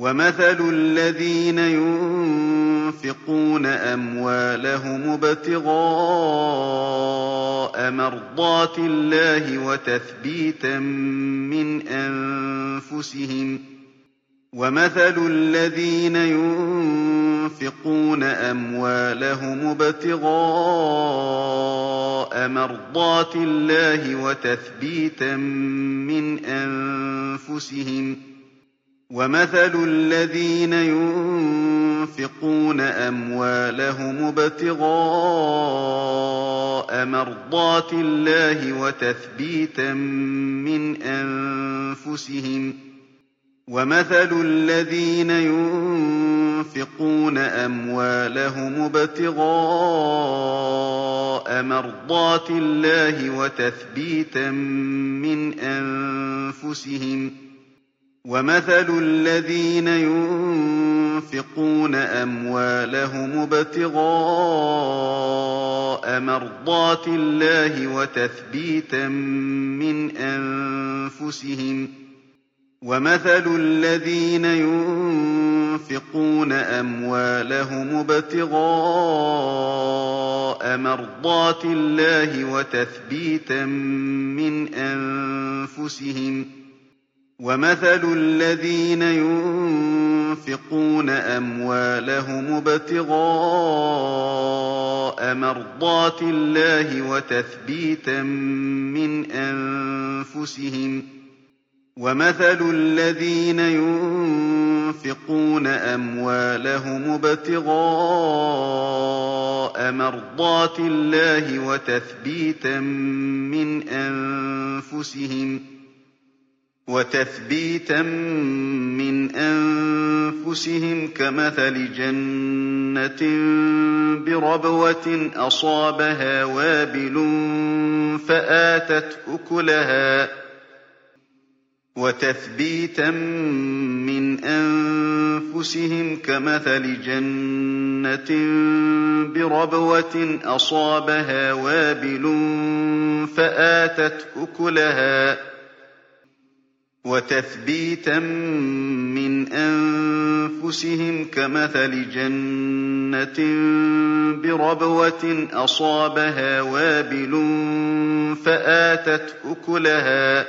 وَمَثَلُ الَّذِينَ يُنفِقُونَ أَمْوَالَهُمُ ابْتِغَاءَ مَرْضَاتِ اللَّهِ وَتَثْبِيتًا مِّنْ أَنفُسِهِمْ ۚ وَمَثَلُ الَّذِينَ يُنفِقُونَ أَمْوَالَهُمُ ابْتِغَاءَ مَرْضَاتِ اللَّهِ وَتَثْبِيتًا مِّنْ أَنفُسِهِمْ ۚ وَمَثَلُ الَّذِينَ يُنفِقُونَ أَمْوَالَهُمُ ابْتِغَاءَ مَرْضَاتِ اللَّهِ وَتَثْبِيتًا مِّنْ أَنفُسِهِمْ ۚ وَمَثَلُ الَّذِينَ يُنفِقُونَ أَمْوَالَهُمُ ابْتِغَاءَ مَرْضَاتِ اللَّهِ وَتَثْبِيتًا مِّنْ أَنفُسِهِمْ ۚ وَمَثَلُ الَّذِينَ يُنفِقُونَ أَمْوَالَهُمُ ابْتِغَاءَ مَرْضَاتِ اللَّهِ وَتَثْبِيتًا مِّنْ أَنفُسِهِمْ ۚ وَمَثَلُ الَّذِينَ يُنفِقُونَ أَمْوَالَهُمُ ابْتِغَاءَ مَرْضَاتِ اللَّهِ وَتَثْبِيتًا مِّنْ أَنفُسِهِمْ ۚ وَمَثَلُ الَّذِينَ يُنفِقُونَ أَمْوَالَهُمُ ابْتِغَاءَ مَرْضَاتِ اللَّهِ وَتَثْبِيتًا مِّنْ أَنفُسِهِمْ ۚ وَمَثَلُ الَّذِينَ يُنفِقُونَ أَمْوَالَهُمُ ابْتِغَاءَ مَرْضَاتِ اللَّهِ وَتَثْبِيتًا مِّنْ أَنفُسِهِمْ كَمَثَلِ جَنَّةٍ بِرَبْوَةٍ أَصَابَهَا وَابِلٌ فَآتَتْ أُكُلَهَا. وَتَثْبِيتًا مِّنْ أَنفُسِهِمْ كَمَثَلِ جَنَّةٍ بِرَبْوَةٍ أَصَابَهَا وَابِلٌ فَآتَتْ أُكُلَهَا. وَتَثْبِيتًا مِّنْ أَنفُسِهِمْ كَمَثَلِ جَنَّةٍ بِرَبْوَةٍ أَصَابَهَا وَابِلٌ فَآتَتْ أُكُلَهَا.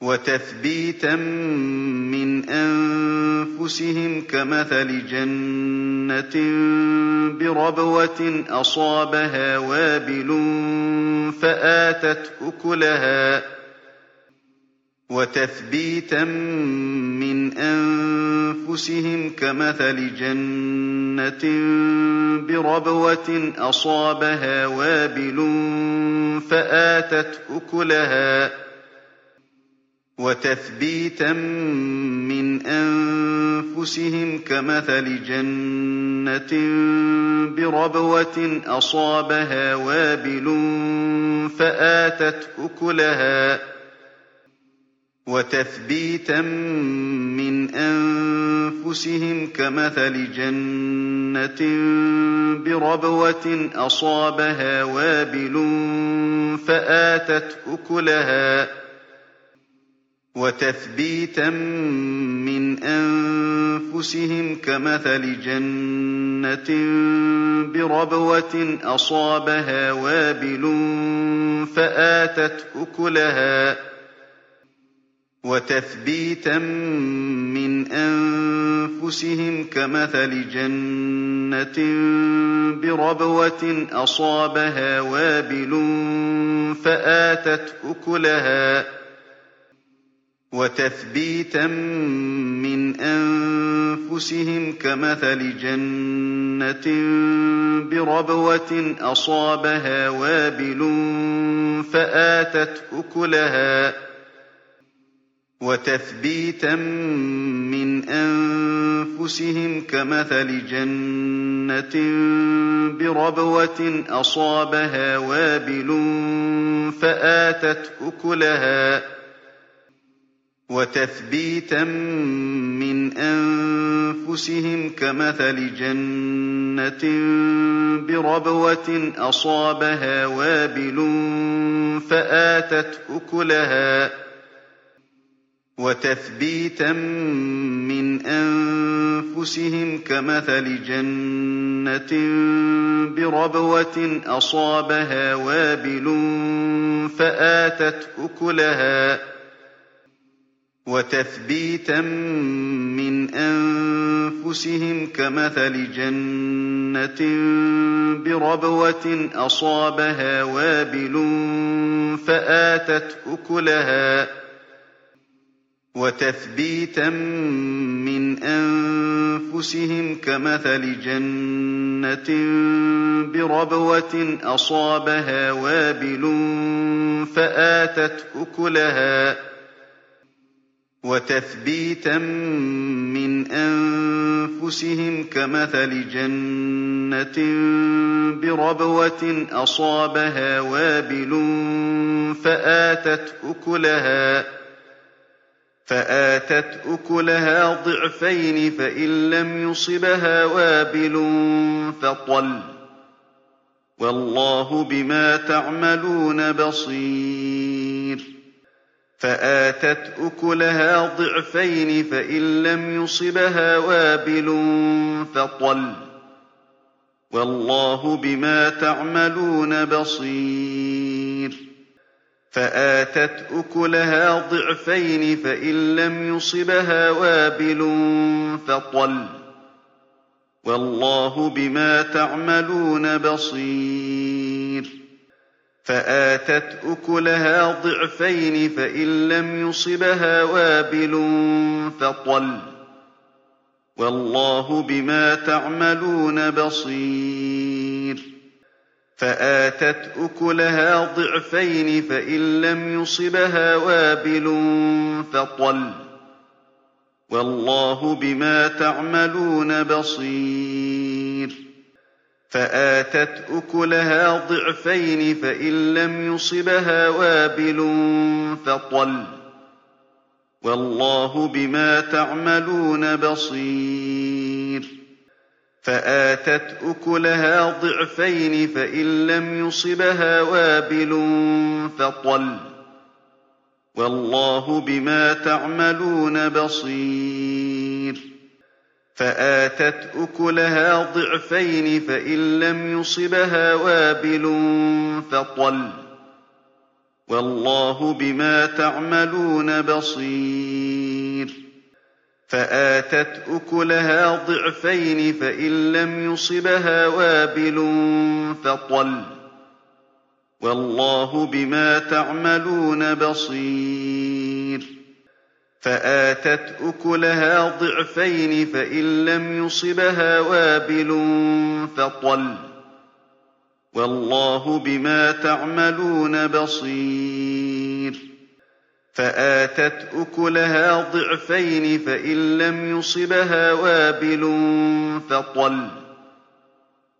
وَتَثْبِيتًا مِّنْ أَنفُسِهِمْ كَمَثَلِ جَنَّةٍ بِرَبْوَةٍ أَصَابَهَا وَابِلٌ فَآتَتْ أُكُلَهَا. وَتَثْبِيتًا مِّنْ أَنفُسِهِمْ كَمَثَلِ جَنَّةٍ بِرَبْوَةٍ أَصَابَهَا وَابِلٌ فَآتَتْ أُكُلَهَا. وَتَثْبِيتًا مِّنْ أَنفُسِهِمْ كَمَثَلِ جَنَّةٍ بِرَبْوَةٍ أَصَابَهَا وَابِلٌ فَآتَتْ أُكُلَهَا. وَتَثْبِيتًا مِّنْ أَنفُسِهِمْ كَمَثَلِ جَنَّةٍ بِرَبْوَةٍ أَصَابَهَا وَابِلٌ فَآتَتْ أُكُلَهَا. وَتَثْبِيتًا مِّنْ أَنفُسِهِمْ كَمَثَلِ جَنَّةٍ بِرَبْوَةٍ أَصَابَهَا وَابِلٌ فَآتَتْ أُكُلَهَا. وَتَثْبِيتًا مِّنْ أَنفُسِهِمْ كَمَثَلِ جَنَّةٍ بِرَبْوَةٍ أَصَابَهَا وَابِلٌ فَآتَتْ أُكُلَهَا. وَتَثْبِيتًا مِّنْ أَنفُسِهِمْ كَمَثَلِ جَنَّةٍ بِرَبْوَةٍ أَصَابَهَا وَابِلٌ فَآتَتْ أُكُلَهَا. وَتَثْبِيتًا مِّنْ أَنفُسِهِمْ كَمَثَلِ جَنَّةٍ بِرَبْوَةٍ أَصَابَهَا وَابِلٌ فَآتَتْ أُكُلَهَا. وَتَثْبِيتًا مِّنْ أَنفُسِهِمْ كَمَثَلِ جَنَّةٍ بِرَبْوَةٍ أَصَابَهَا وَابِلٌ فَآتَتْ أُكُلَهَا. وتثبيتا من أنفسهم كمثل جنة بربوة أصابها وابل فآتت أكلها. وتثبيتا من أنفسهم كمثل جنة بربوة أصابها وابل فآتت أكلها. وتثبيتا من أنفسهم كمثل جنة بربوة أصابها وابل فآتت أكلها. وتثبيتا من أنفسهم كمثل جنة بربوة أصابها وابل فآتت أكلها. فآتت أكلها ضعفين فإن لم يصبها وابل فطل. والله بما تعملون بصير. فآتت أكلها ضعفين فإن لم يصبها وابل فطل. والله بما تعملون بصير. فآتت أكلها ضعفين فإن لم يصبها وابل فطل. والله بما تعملون بصير. فآتت أكلها ضعفين فإن لم يصبها وابل فطل. والله بما تعملون بصير. فآتت أكلها ضعفين فإن لم يصبها وابل فطل. والله بما تعملون بصير. فآتت أكلها ضعفين فإن لم يصبها وابل فطل. والله بما تعملون بصير. فآتت أكلها ضعفين فإن لم يصبها وابل فطل. والله بما تعملون بصير. فآتت أكلها ضعفين فإن لم يصبها وابل فطل. والله بما تعملون بصير. فآتت أكلها ضعفين فإن لم يصبها وابل فطل. والله بما تعملون بصير. فآتت أكلها ضعفين فإن لم يصبها وابل فطل. والله بما تعملون بصير. فآتت أكلها ضعفين فإن لم يصبها وابل فطل.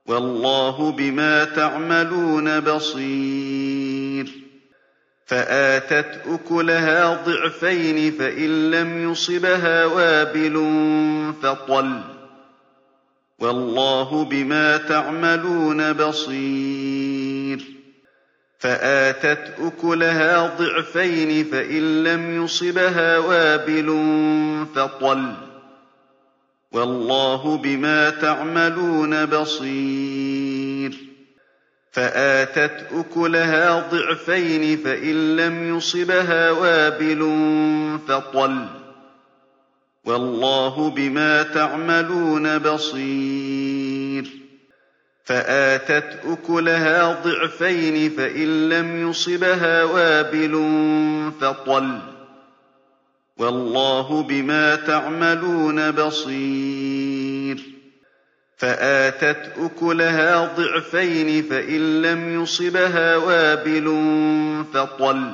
والله بما تعملون بصير. فآتت أكلها ضعفين فإن لم يصبها وابل فطل. والله بما تعملون بصير. فآتت أكلها ضعفين فإن لم يصبها وابل فطل. والله بما تعملون بصير. فآتت أكلها ضعفين فإن لم يصبها وابل فطل. والله بما تعملون بصير. فآتت أكلها ضعفين فإن لم يصبها وابل فطل. والله بما تعملون بصير. فآتت أكلها ضعفين فإن لم يصبها وابل فطل.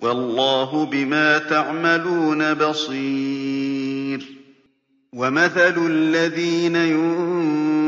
والله بما تعملون بصير. ومثل الذين ينفقون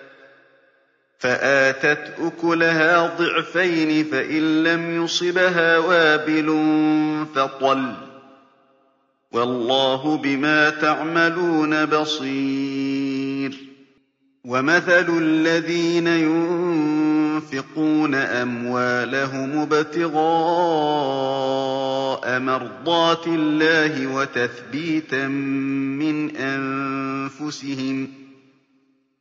فآتت أكلها ضعفين فإن لم يصبها وابل فطل. والله بما تعملون بصير. ومثل الذين ينفقون أموالهم ابتغاء مرضات الله وتثبيتا من أنفسهم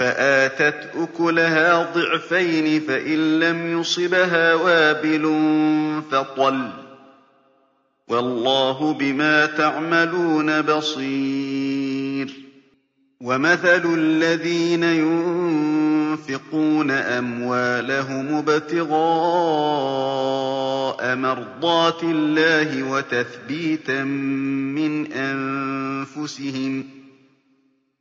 فآتت أكلها ضعفين فإن لم يصبها وابل فطل. والله بما تعملون بصير. ومثل الذين ينفقون أموالهم ابتغاء مرضات الله وتثبيتا من أنفسهم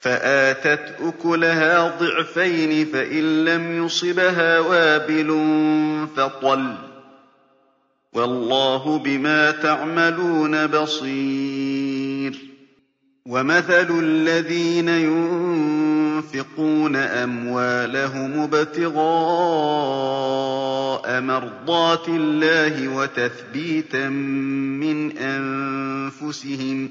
فآتت أكلها ضعفين فإن لم يصبها وابل فطل. والله بما تعملون بصير. ومثل الذين ينفقون أموالهم ابتغاء مرضات الله وتثبيتا من أنفسهم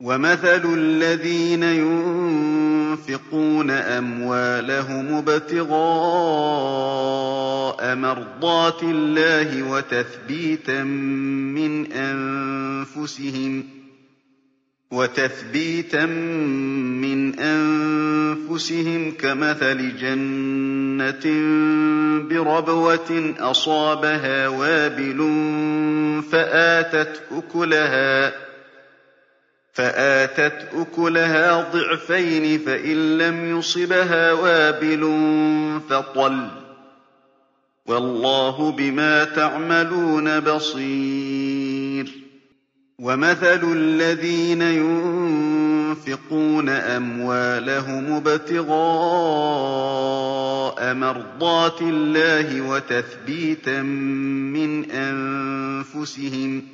ومثل الذين ينفقون أموالهم ابتغاء مرضات الله وتثبيتا من أنفسهم ۖ وتثبيتا من أنفسهم كمثل جنة بربوة أصابها وابل فآتت أكلها فآتت أكلها ضعفين فإن لم يصبها وابل فطل. والله بما تعملون بصير. ومثل الذين ينفقون أموالهم ابتغاء مرضات الله وتثبيتا من أنفسهم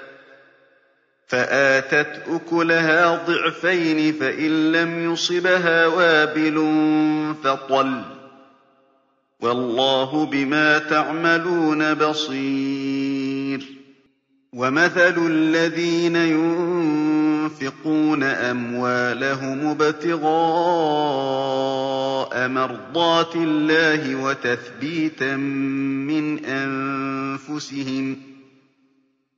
ضِعْفَيْنِ فَإِن لَّمْ يُصِبْهَا وَابِلٌ فَطَلٌّ ۗ. وَاللَّهُ بِمَا تَعْمَلُونَ بَصِيرٌ. وَمَثَلُ الَّذِينَ يُنفِقُونَ أَمْوَالَهُمُ ابْتِغَاءَ مَرْضَاتِ اللَّهِ وَتَثْبِيتًا مِّنْ أَنفُسِهِمْ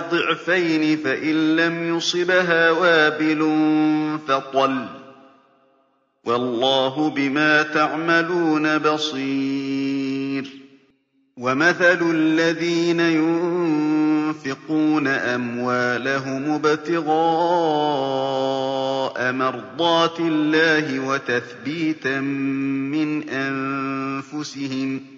ضِعْفَيْنِ فَإِن لَّمْ يُصِبْهَا وَابِلٌ فَطَلٌّ ۗ. وَاللَّهُ بِمَا تَعْمَلُونَ بَصِيرٌ. وَمَثَلُ الَّذِينَ يُنفِقُونَ أَمْوَالَهُمُ ابْتِغَاءَ مَرْضَاتِ اللَّهِ وَتَثْبِيتًا مِّنْ أَنفُسِهِمْ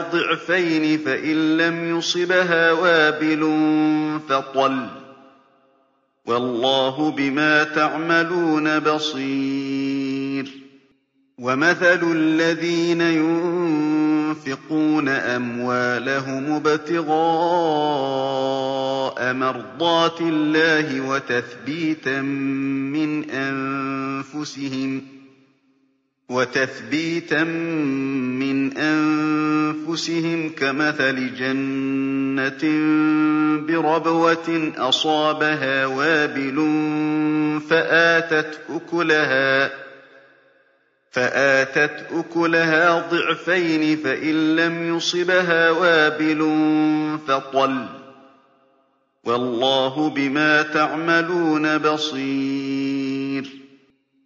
ضِعْفَيْنِ فَإِن لَّمْ يُصِبْهَا وَابِلٌ فَطَلٌّ ۗ. وَاللَّهُ بِمَا تَعْمَلُونَ بَصِيرٌ. وَمَثَلُ الَّذِينَ يُنفِقُونَ أَمْوَالَهُمُ ابْتِغَاءَ مَرْضَاتِ اللَّهِ وَتَثْبِيتًا مِّنْ أَنفُسِهِمْ كَمَثَلِ جَنَّةٍ بِرَبْوَةٍ أَصَابَهَا وَابِلٌ فَآتَتْ أُكُلَهَا ضِعْفَيْنِ فَإِن لَّمْ يُصِبْهَا وَابِلٌ فَطَلٌّ ۗ وَاللَّهُ بِمَا تَعْمَلُونَ بَصِيرٌ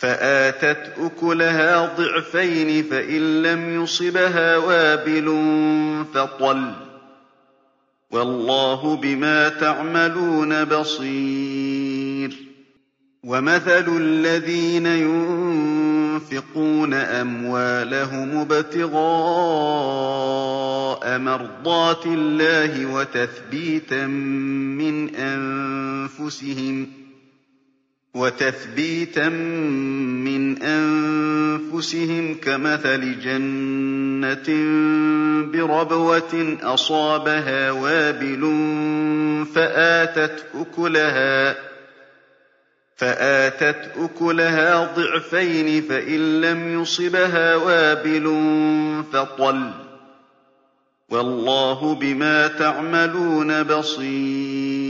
فآتت أكلها ضعفين فإن لم يصبها وابل فطل. والله بما تعملون بصير. وَمَثَلُ الَّذِينَ يُنفِقُونَ أَمْوَالَهُمُ ابْتِغَاءَ مَرْضَاتِ اللَّهِ وَتَثْبِيتًا مِّنْ أَنفُسِهِمْ وتثبيتا من أنفسهم كمثل جنة بربوة أصابها وابل فآتت أكلها فآتت أكلها ضعفين فإن لم يصبها وابل فطل. والله بما تعملون بصير.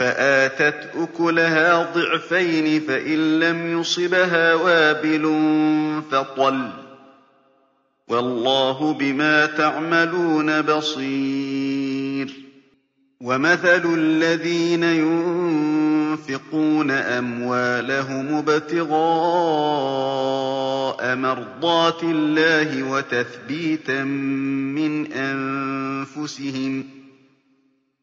فآتت أكلها ضعفين فإن لم يصبها وابل فطل. والله بما تعملون بصير. وَمَثَلُ الَّذِينَ يُنفِقُونَ أَمْوَالَهُمُ ابْتِغَاءَ مَرْضَاتِ اللَّهِ وَتَثْبِيتًا مِّنْ أَنفُسِهِمْ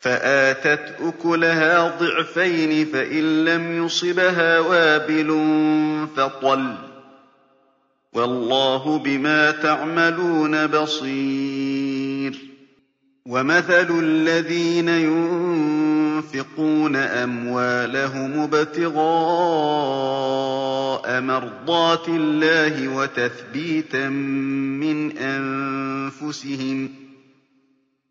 فآتت أكلها ضعفين فإن لم يصبها وابل فطل. والله بما تعملون بصير. وَمَثَلُ الَّذِينَ يُنفِقُونَ أَمْوَالَهُمُ ابْتِغَاءَ مَرْضَاتِ اللَّهِ وَتَثْبِيتًا مِّنْ أَنفُسِهِمْ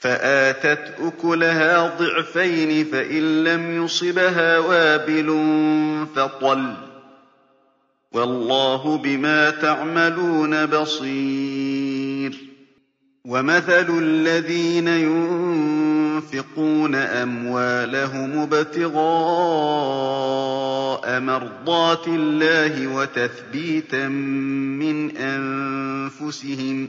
فآتت أكلها ضعفين فإن لم يصبها وابل فطل. والله بما تعملون بصير. وَمَثَلُ الَّذِينَ يُنفِقُونَ أَمْوَالَهُمُ ابْتِغَاءَ مَرْضَاتِ اللَّهِ وَتَثْبِيتًا مِّنْ أَنفُسِهِمْ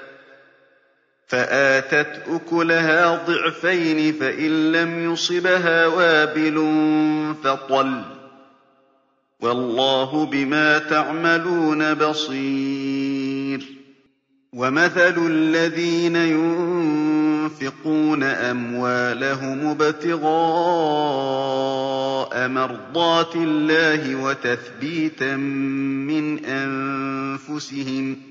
ضِعْفَيْنِ فَإِن لَّمْ يُصِبْهَا وَابِلٌ فَطَلٌّ ۗ. وَاللَّهُ بِمَا تَعْمَلُونَ بَصِيرٌ. وَمَثَلُ الَّذِينَ يُنفِقُونَ أَمْوَالَهُمُ ابْتِغَاءَ مَرْضَاتِ اللَّهِ وَتَثْبِيتًا مِّنْ أَنفُسِهِمْ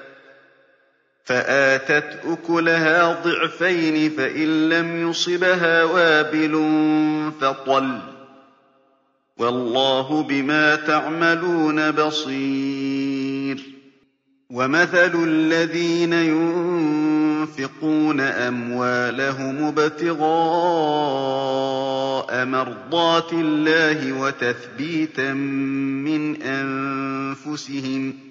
ضِعْفَيْنِ فَإِن لَّمْ يُصِبْهَا وَابِلٌ فَطَلٌّ ۗ. وَاللَّهُ بِمَا تَعْمَلُونَ بَصِيرٌ. وَمَثَلُ الَّذِينَ يُنفِقُونَ أَمْوَالَهُمُ ابْتِغَاءَ مَرْضَاتِ اللَّهِ وَتَثْبِيتًا مِّنْ أَنفُسِهِمْ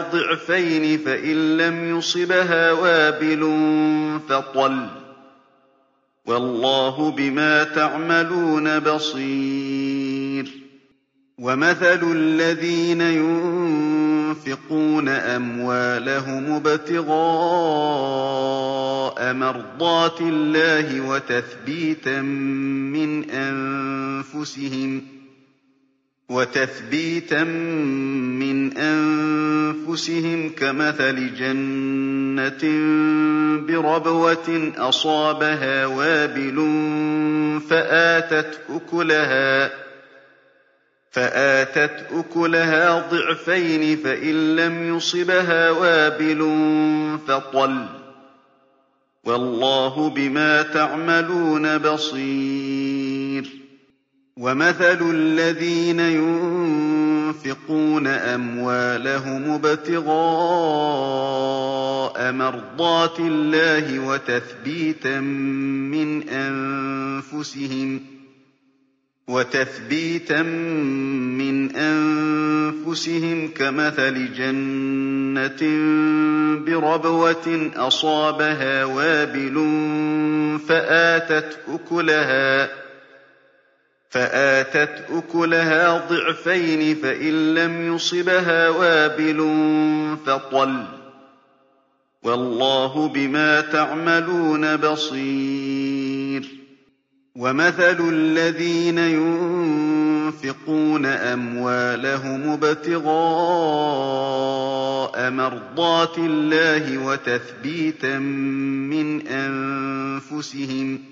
ضِعْفَيْنِ فَإِن لَّمْ يُصِبْهَا وَابِلٌ فَطَلٌّ ۗ. وَاللَّهُ بِمَا تَعْمَلُونَ بَصِيرٌ. وَمَثَلُ الَّذِينَ يُنفِقُونَ أَمْوَالَهُمُ ابْتِغَاءَ مَرْضَاتِ اللَّهِ وَتَثْبِيتًا مِّنْ أَنفُسِهِمْ كَمَثَلِ جَنَّةٍ بِرَبْوَةٍ أَصَابَهَا وَابِلٌ فَآتَتْ أُكُلَهَا ضِعْفَيْنِ فَإِن لَّمْ يُصِبْهَا وَابِلٌ فَطَلٌّ ۗ وَاللَّهُ بِمَا تَعْمَلُونَ بَصِيرٌ وَمَثَلُ الَّذِينَ يُنفِقُونَ أَمْوَالَهُمُ ابْتِغَاءَ مَرْضَاتِ اللَّهِ وَتَثْبِيتًا مِّنْ وَتَثْبِيتًا مِّنْ أَنفُسِهِمْ كَمَثَلِ جَنَّةٍ بِرَبْوَةٍ أَصَابَهَا وَابِلٌ فَآتَتْ أُكُلَهَا ضِعْفَيْنِ فَإِن لَّمْ يُصِبْهَا وَابِلٌ فَطَلٌّ ۗ. وَاللَّهُ بِمَا تَعْمَلُونَ بَصِيرٌ. وَمَثَلُ الَّذِينَ يُنفِقُونَ أَمْوَالَهُمُ ابْتِغَاءَ مَرْضَاتِ اللَّهِ وَتَثْبِيتًا مِّنْ أَنفُسِهِمْ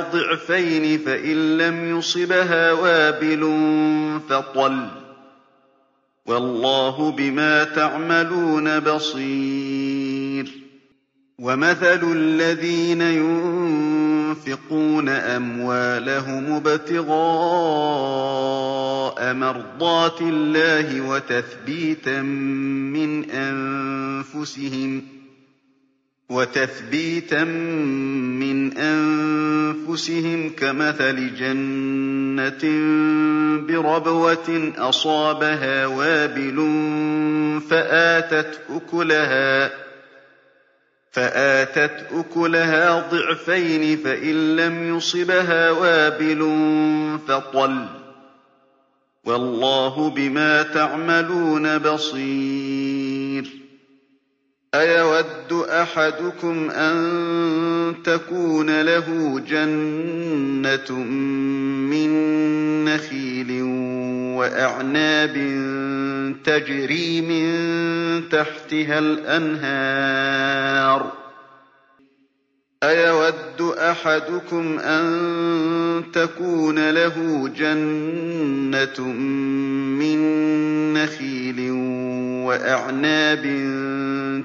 ضِعْفَيْنِ فَإِن لَّمْ يُصِبْهَا وَابِلٌ فَطَلٌّ ۗ. وَاللَّهُ بِمَا تَعْمَلُونَ بَصِيرٌ. وَمَثَلُ الَّذِينَ يُنفِقُونَ أَمْوَالَهُمُ ابْتِغَاءَ مَرْضَاتِ اللَّهِ وَتَثْبِيتًا مِّنْ أَنفُسِهِمْ كَمَثَلِ جَنَّةٍ بِرَبْوَةٍ أَصَابَهَا وَابِلٌ فَآتَتْ أُكُلَهَا ضِعْفَيْنِ فَإِن لَّمْ يُصِبْهَا وَابِلٌ فَطَلٌّ ۗ وَاللَّهُ بِمَا تَعْمَلُونَ بَصِيرٌ أَيَوَدُّ أَحَدُكُمْ أَن تَكُونَ لَهُ جَنَّةٌ مِّن نَّخِيلٍ وَأَعْنَابٍ تَجْرِي مِن تَحْتِهَا الْأَنْهَارُ أَيَوَدُّ أَحَدُكُمْ أَن تَكُونَ لَهُ جَنَّةٌ مِّن نَّخِيلٍ وَأَعْنَابٍ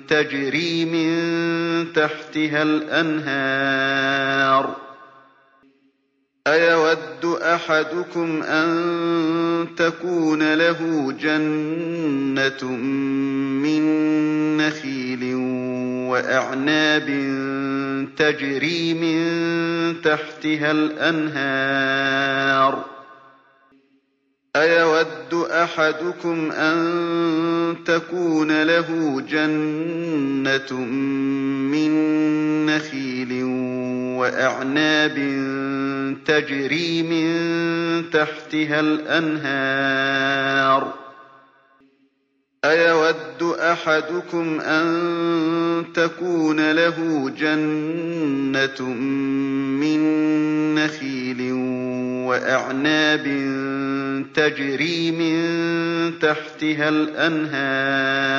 تَجْرِي مِن تَحْتِهَا الْأَنْهَارُ أَيَوَدُّ أَحَدُكُمْ أَن تَكُونَ لَهُ جَنَّةٌ مِّن نَّخِيلٍ وَأَعْنَابٍ تَجْرِي مِن تَحْتِهَا الْأَنْهَارُ أَيَوَدُّ أَحَدُكُمْ أَن تَكُونَ لَهُ جَنَّةٌ مِّن نَّخِيلٍ وَأَعْنَابٍ تَجْرِي مِن تَحْتِهَا الْأَنْهَارُ أَيَوَدُّ أَحَدُكُمْ أَن تَكُونَ لَهُ جَنَّةٌ مِّن نَّخِيلٍ وَأَعْنَابٍ تَجْرِي مِن تَحْتِهَا الْأَنْهَارُ؟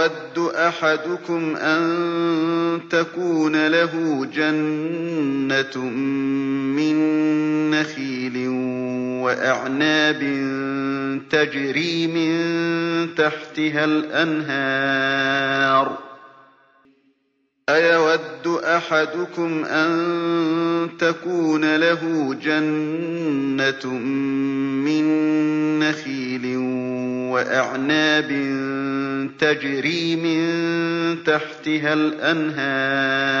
أَيَوَدُّ أَحَدُكُمْ أَن تَكُونَ لَهُ جَنَّةٌ مِّن نَّخِيلٍ وَأَعْنَابٍ تَجْرِي مِن تَحْتِهَا الْأَنْهَارُ أَيَوَدُّ أَحَدُكُمْ أَن تَكُونَ لَهُ جَنَّةٌ مِّن نَّخِيلٍ وَأَعْنَابٍ تَجْرِي مِن تَحْتِهَا الْأَنْهَارُ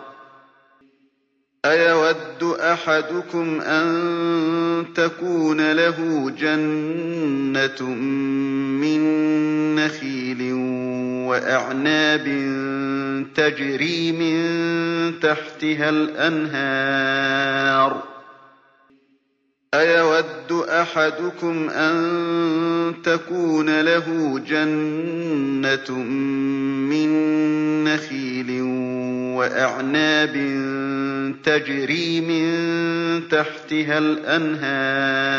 أَيَوَدُّ أَحَدُكُمْ أَن تَكُونَ لَهُ جَنَّةٌ مِّن نَّخِيلٍ وَأَعْنَابٍ تَجْرِي مِن تَحْتِهَا الْأَنْهَارُ أَيَوَدُّ أَحَدُكُمْ أَن تَكُونَ لَهُ جَنَّةٌ مِّن نَّخِيلٍ وَأَعْنَابٍ تَجْرِي مِن تَحْتِهَا الْأَنْهَارُ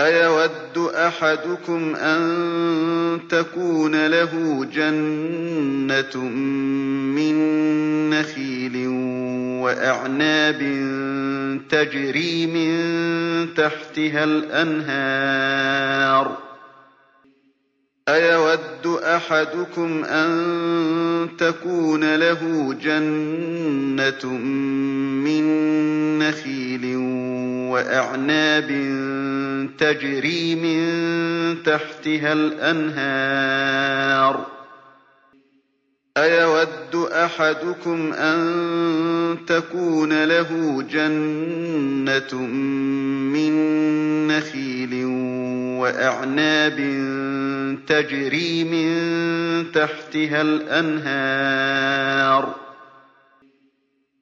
أَيَوَدُّ أَحَدُكُمْ أَن تَكُونَ لَهُ جَنَّةٌ مِّن نَّخِيلٍ وَأَعْنَابٍ تَجْرِي مِن تَحْتِهَا الْأَنْهَارُ أَيَوَدُّ أَحَدُكُمْ أَن تَكُونَ لَهُ جَنَّةٌ مِّن نَّخِيلٍ وَأَعْنَابٍ تَجْرِي مِن تَحْتِهَا الْأَنْهَارُ أَيَوَدُّ أَحَدُكُمْ أَن تَكُونَ لَهُ جَنَّةٌ مِّن نَّخِيلٍ وَأَعْنَابٍ تَجْرِي مِن تَحْتِهَا الْأَنْهَارُ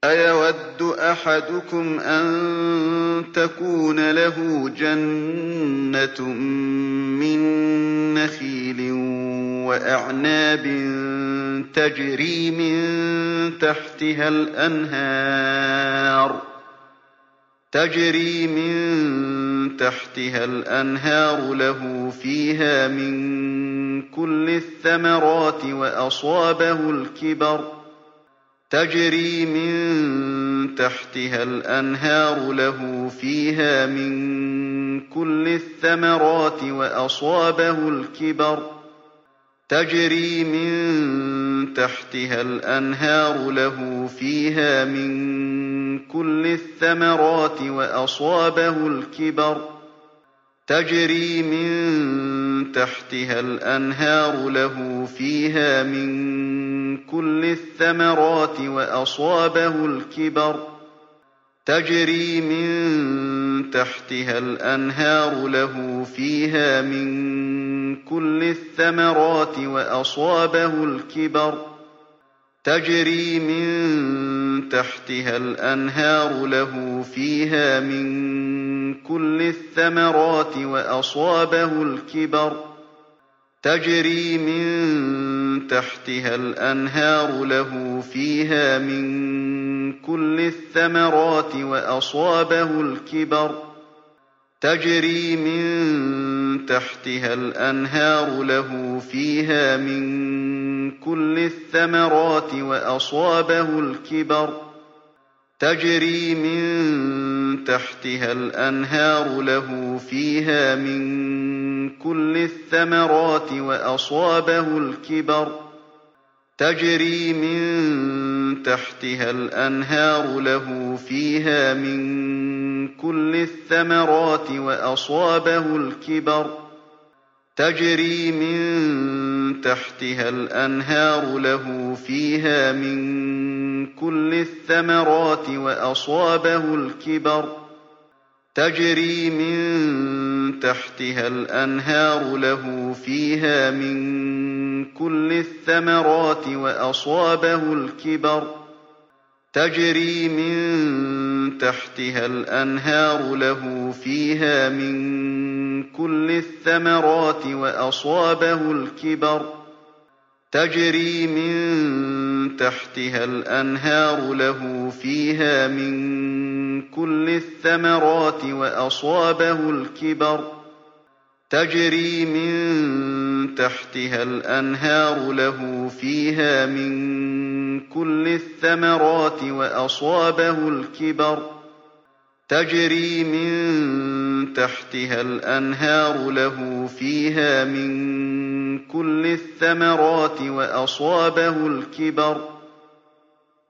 أَيَوَدُّ أَحَدُكُمْ أَن تَكُونَ لَهُ جَنَّةٌ مِّن نَّخِيلٍ وَأَعْنَابٍ تَجْرِي مِن تَحْتِهَا الْأَنْهَارُ تَجْرِي مِن تَحْتِهَا الْأَنْهَارُ لَهُ فِيهَا مِن كُلِّ الثَّمَرَاتِ وَأَصَابَهُ الْكِبَرُ تَجْرِي مِن تَحْتِهَا الْأَنْهَارُ لَهُ فِيهَا مِن كُلِّ الثَّمَرَاتِ وَأَصَابَهُ الْكِبَرُ. تَجْرِي مِن تَحْتِهَا الْأَنْهَارُ لَهُ فِيهَا مِن كُلِّ الثَّمَرَاتِ وَأَصَابَهُ الْكِبَرُ. تَجْرِي مِن تَحْتِهَا الْأَنْهَارُ لَهُ فِيهَا كُلِّ الثَّمَرَاتِ وَأَصَابَهُ الْكِبَرُ. تَجْرِي مِن تَحْتِهَا الْأَنْهَارُ لَهُ فِيهَا مِن كُلِّ الثَّمَرَاتِ وَأَصَابَهُ الْكِبَرُ. تَجْرِي مِن تَحْتِهَا الْأَنْهَارُ لَهُ فِيهَا مِن كُلِّ الثَّمَرَاتِ وَأَصَابَهُ الْكِبَرُ. تَجْرِي مِن تَحْتِهَا الْأَنْهَارُ لَهُ فِيهَا مِن كُلِّ الثَّمَرَاتِ وَأَصَابَهُ الْكِبَرُ. تَجْرِي مِن تَحْتِهَا الْأَنْهَارُ لَهُ فِيهَا مِن كُلِّ الثَّمَرَاتِ وَأَصَابَهُ الْكِبَرُ. تَجْرِي مِن تَحْتِهَا الْأَنْهَارُ لَهُ فِيهَا مِن كُلِّ الثَّمَرَاتِ وَأَصَابَهُ الْكِبَرُ. تَجْرِي مِن تَحْتِهَا الْأَنْهَارُ لَهُ فِيهَا مِن كُلِّ الثَّمَرَاتِ وَأَصَابَهُ الْكِبَرُ. تَجْرِي مِن تَحْتِهَا الْأَنْهَارُ لَهُ فِيهَا مِن كُلِّ الثَّمَرَاتِ وَأَصَابَهُ الْكِبَرُ. تَجْرِي مِن تَحْتِهَا الْأَنْهَارُ لَهُ فِيهَا مِن كُلِّ الثَّمَرَاتِ وَأَصَابَهُ الْكِبَرُ. تَجْرِي مِن تَحْتِهَا الْأَنْهَارُ لَهُ فِيهَا مِن كُلِّ الثَّمَرَاتِ وَأَصَابَهُ الْكِبَرُ. تَجْرِي مِن تَحْتِهَا الْأَنْهَارُ لَهُ فِيهَا مِن كُلِّ الثَّمَرَاتِ وَأَصَابَهُ الْكِبَرُ. تَجْرِي مِن تَحْتِهَا الْأَنْهَارُ لَهُ فِيهَا مِن كُلِّ الثَّمَرَاتِ وَأَصَابَهُ الْكِبَرُ. تَجْرِي مِن تَحْتِهَا الْأَنْهَارُ لَهُ فِيهَا مِن كُلِّ الثَّمَرَاتِ وَأَصَابَهُ الْكِبَرُ.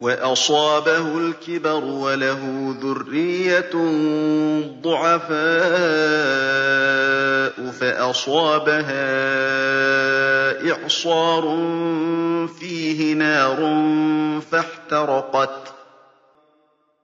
وَأَصَابَهُ الْكِبَرُ وَلَهُ ذُرِّيَّةٌ ضُعَفَاءُ فَأَصَابَهَا إِعْصَارٌ فِيهِ نَارٌ فَاحْتَرَقَتْ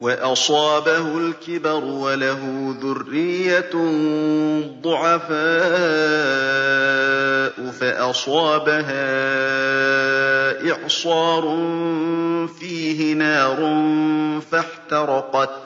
وَأَصَابَهُ الْكِبَرُ وَلَهُ ذُرِّيَّةٌ ضُعَفَاءُ فَأَصَابَهَا إِعْصَارٌ فِيهِ نَارٌ فَاحْتَرَقَتْ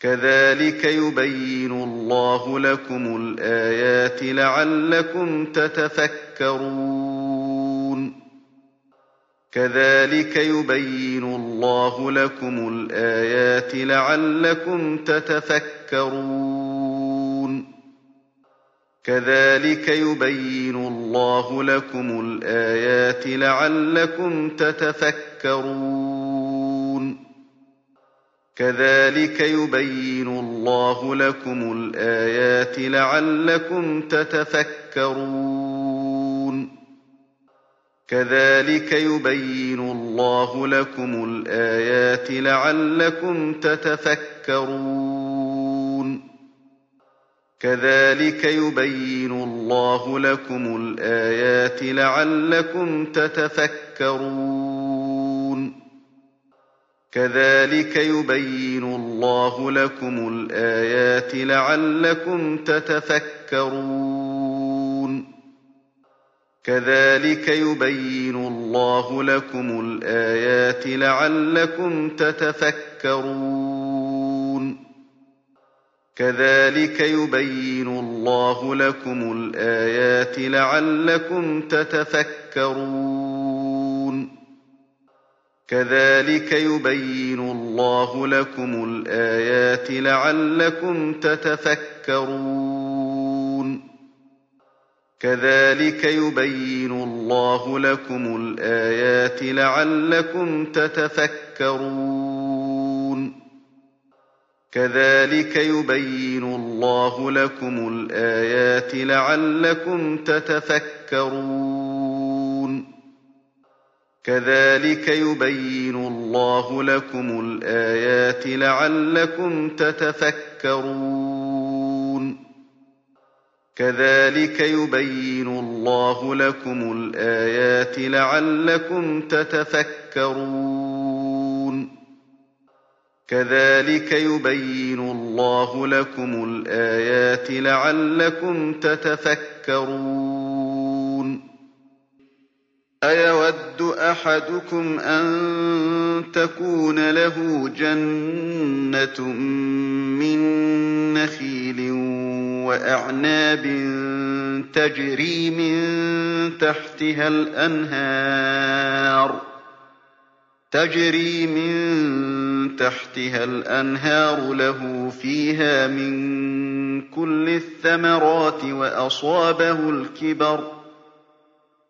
كَذَٰلِكَ يُبَيِّنُ اللَّهُ لَكُمُ الْآيَاتِ لَعَلَّكُمْ تَتَفَكَّرُونَ. كَذَٰلِكَ يُبَيِّنُ اللَّهُ لَكُمُ الْآيَاتِ لَعَلَّكُمْ تَتَفَكَّرُونَ. كَذَٰلِكَ يُبَيِّنُ اللَّهُ لَكُمُ الْآيَاتِ لَعَلَّكُمْ تَتَفَكَّرُونَ. كَذَٰلِكَ يُبَيِّنُ اللَّهُ لَكُمُ الْآيَاتِ لَعَلَّكُمْ تَتَفَكَّرُونَ. كَذَٰلِكَ يُبَيِّنُ اللَّهُ لَكُمُ الْآيَاتِ لَعَلَّكُمْ تَتَفَكَّرُونَ. كَذَٰلِكَ يُبَيِّنُ اللَّهُ لَكُمُ الْآيَاتِ لَعَلَّكُمْ تَتَفَكَّرُونَ. كَذَٰلِكَ يُبَيِّنُ اللَّهُ لَكُمُ الْآيَاتِ لَعَلَّكُمْ تَتَفَكَّرُونَ. كَذَٰلِكَ يُبَيِّنُ اللَّهُ لَكُمُ الْآيَاتِ لَعَلَّكُمْ تَتَفَكَّرُونَ. كَذَٰلِكَ يُبَيِّنُ اللَّهُ لَكُمُ الْآيَاتِ لَعَلَّكُمْ تَتَفَكَّرُونَ. كَذَٰلِكَ يُبَيِّنُ اللَّهُ لَكُمُ الْآيَاتِ لَعَلَّكُمْ تَتَفَكَّرُونَ. كَذَٰلِكَ يُبَيِّنُ اللَّهُ لَكُمُ الْآيَاتِ لَعَلَّكُمْ تَتَفَكَّرُونَ. كَذَٰلِكَ يُبَيِّنُ اللَّهُ لَكُمُ الْآيَاتِ لَعَلَّكُمْ تَتَفَكَّرُونَ. كَذَٰلِكَ يُبَيِّنُ اللَّهُ لَكُمُ الْآيَاتِ لَعَلَّكُمْ تَتَفَكَّرُونَ. كَذَٰلِكَ يُبَيِّنُ اللَّهُ لَكُمُ الْآيَاتِ لَعَلَّكُمْ تَتَفَكَّرُونَ. كَذَٰلِكَ يُبَيِّنُ اللَّهُ لَكُمُ الْآيَاتِ لَعَلَّكُمْ تَتَفَكَّرُونَ. أَيَوَدُّ أَحَدُكُمْ أَن تَكُونَ لَهُ جَنَّةٌ مِّن نَّخِيلٍ وَأَعْنَابٍ تَجْرِي مِن تَحْتِهَا الْأَنْهَارُ تَجْرِي مِن تَحْتِهَا الْأَنْهَارُ لَهُ فِيهَا مِن كُلِّ الثَّمَرَاتِ وَأَصَابَهُ الْكِبَرُ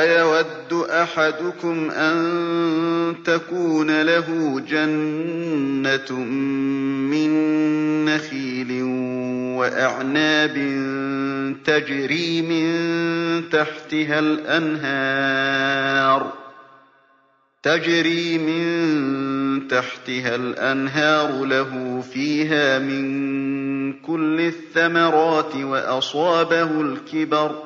أَيَوَدُّ أَحَدُكُمْ أَن تَكُونَ لَهُ جَنَّةٌ مِّن نَّخِيلٍ وَأَعْنَابٍ تَجْرِي مِن تَحْتِهَا الْأَنْهَارُ تَجْرِي مِن تَحْتِهَا الْأَنْهَارُ لَهُ فِيهَا مِن كُلِّ الثَّمَرَاتِ وَأَصَابَهُ الْكِبَرُ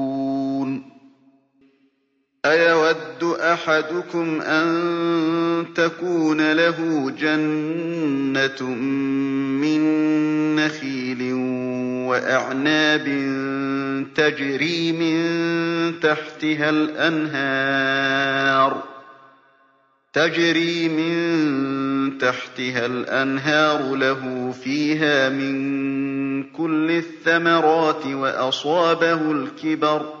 أَيَوَدُّ أَحَدُكُمْ أَن تَكُونَ لَهُ جَنَّةٌ مِّن نَّخِيلٍ وَأَعْنَابٍ تَجْرِي مِن تَحْتِهَا الْأَنْهَارُ تَجْرِي مِن تَحْتِهَا الْأَنْهَارُ لَهُ فِيهَا مِن كُلِّ الثَّمَرَاتِ وَأَصَابَهُ الْكِبَرُ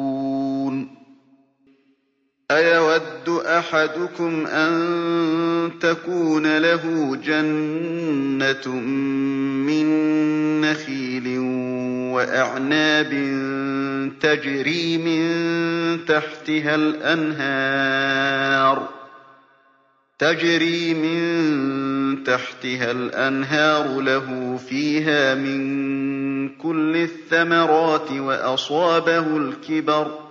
أَيَوَدُّ أَحَدُكُمْ أَن تَكُونَ لَهُ جَنَّةٌ مِّن نَّخِيلٍ وَأَعْنَابٍ تَجْرِي مِن تَحْتِهَا الْأَنْهَارُ تَجْرِي مِن تَحْتِهَا الْأَنْهَارُ لَهُ فِيهَا مِن كُلِّ الثَّمَرَاتِ وَأَصَابَهُ الْكِبَرُ.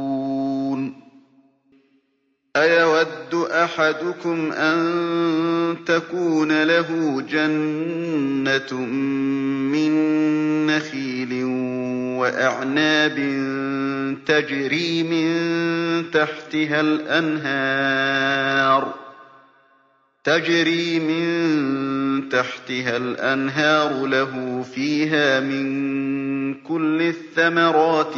أَيَوَدُّ أَحَدُكُمْ أَن تَكُونَ لَهُ جَنَّةٌ مِّن نَّخِيلٍ وَأَعْنَابٍ تَجْرِي مِن تَحْتِهَا الْأَنْهَارُ لَهُ فِيهَا مِن كُلِّ الثَّمَرَاتِ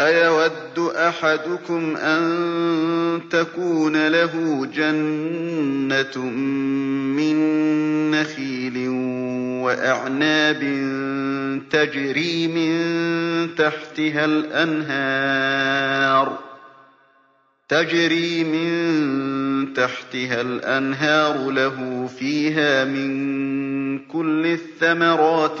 أَيَوَدُّ أَحَدُكُمْ أَن تَكُونَ لَهُ جَنَّةٌ مِّن نَّخِيلٍ وَأَعْنَابٍ تَجْرِي مِن تَحْتِهَا الْأَنْهَارُ لَهُ فِيهَا مِن كُلِّ الثَّمَرَاتِ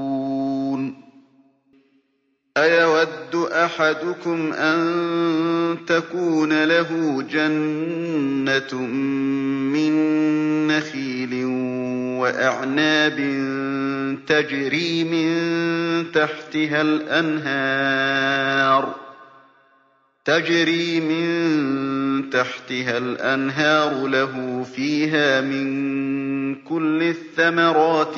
أَيَوَدُّ أَحَدُكُمْ أَن تَكُونَ لَهُ جَنَّةٌ مِّن نَّخِيلٍ وَأَعْنَابٍ تَجْرِي مِن تَحْتِهَا الْأَنْهَارُ لَهُ فِيهَا مِن كُلِّ الثَّمَرَاتِ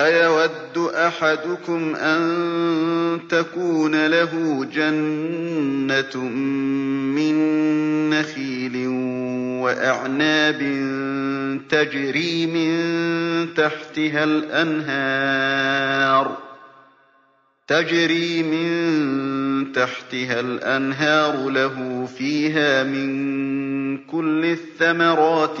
أَيَوَدُّ أَحَدُكُمْ أَن تَكُونَ لَهُ جَنَّةٌ مِّن نَّخِيلٍ وَأَعْنَابٍ تَجْرِي مِن تَحْتِهَا الْأَنْهَارُ لَهُ فِيهَا مِن كُلِّ الثَّمَرَاتِ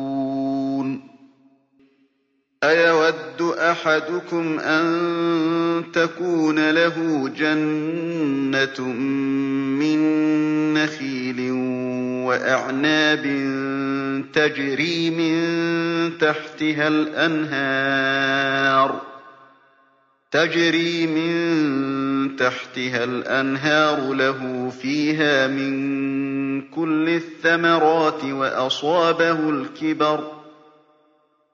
أيود أحدكم أن تكون له جنة من نخيل وأعناب تجري من تحتها الأنهار تجري من تحتها الأنهار له فيها من كل الثمرات وأصابه الكبر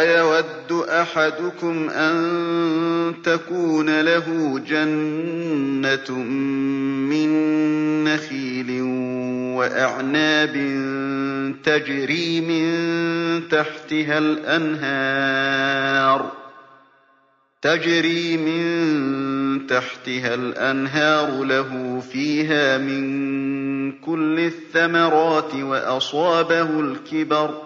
أيود أحدكم أن تكون له جنة من نخيل وأعناب تجري من تحتها الأنهار تجري من تحتها الأنهار له فيها من كل الثمرات وأصابه الكبر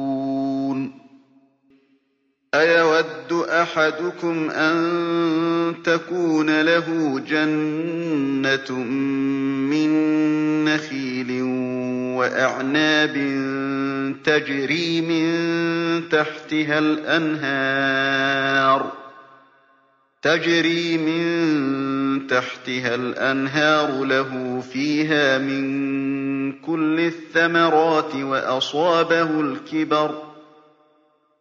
أيود أحدكم أن تكون له جنة من نخيل وأعناب تجري من تحتها الأنهار تجري من تحتها الأنهار له فيها من كل الثمرات وأصابه الكبر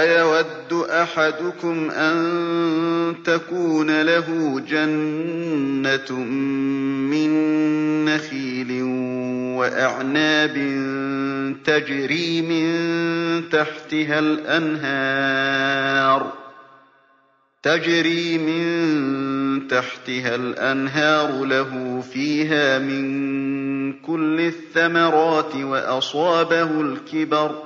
أيود أحدكم أن تكون له جنة من نخيل وأعناب تجري من تحتها الأنهار تجري من تحتها الأنهار له فيها من كل الثمرات وأصابه الكبر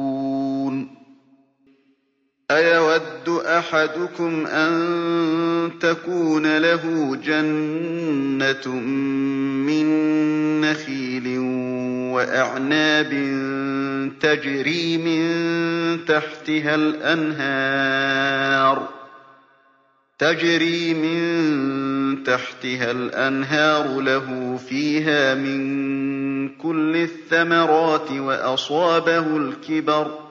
أَيَوَدُّ أَحَدُكُمْ أَن تَكُونَ لَهُ جَنَّةٌ مِّن نَّخِيلٍ وَأَعْنَابٍ تَجْرِي مِن تَحْتِهَا الْأَنْهَارُ تَجْرِي مِن تَحْتِهَا الْأَنْهَارُ لَهُ فِيهَا مِن كُلِّ الثَّمَرَاتِ وَأَصَابَهُ الْكِبَرُ.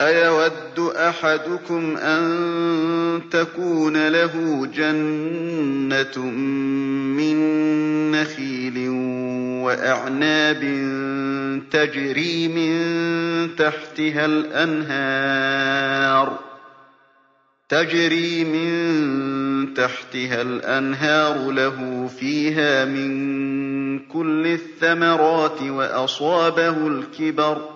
أَيَوَدُّ أَحَدُكُمْ أَن تَكُونَ لَهُ جَنَّةٌ مِّن نَّخِيلٍ وَأَعْنَابٍ تَجْرِي مِن تَحْتِهَا الْأَنْهَارُ تَجْرِي مِن تَحْتِهَا الْأَنْهَارُ لَهُ فِيهَا مِن كُلِّ الثَّمَرَاتِ وَأَصَابَهُ الْكِبَرُ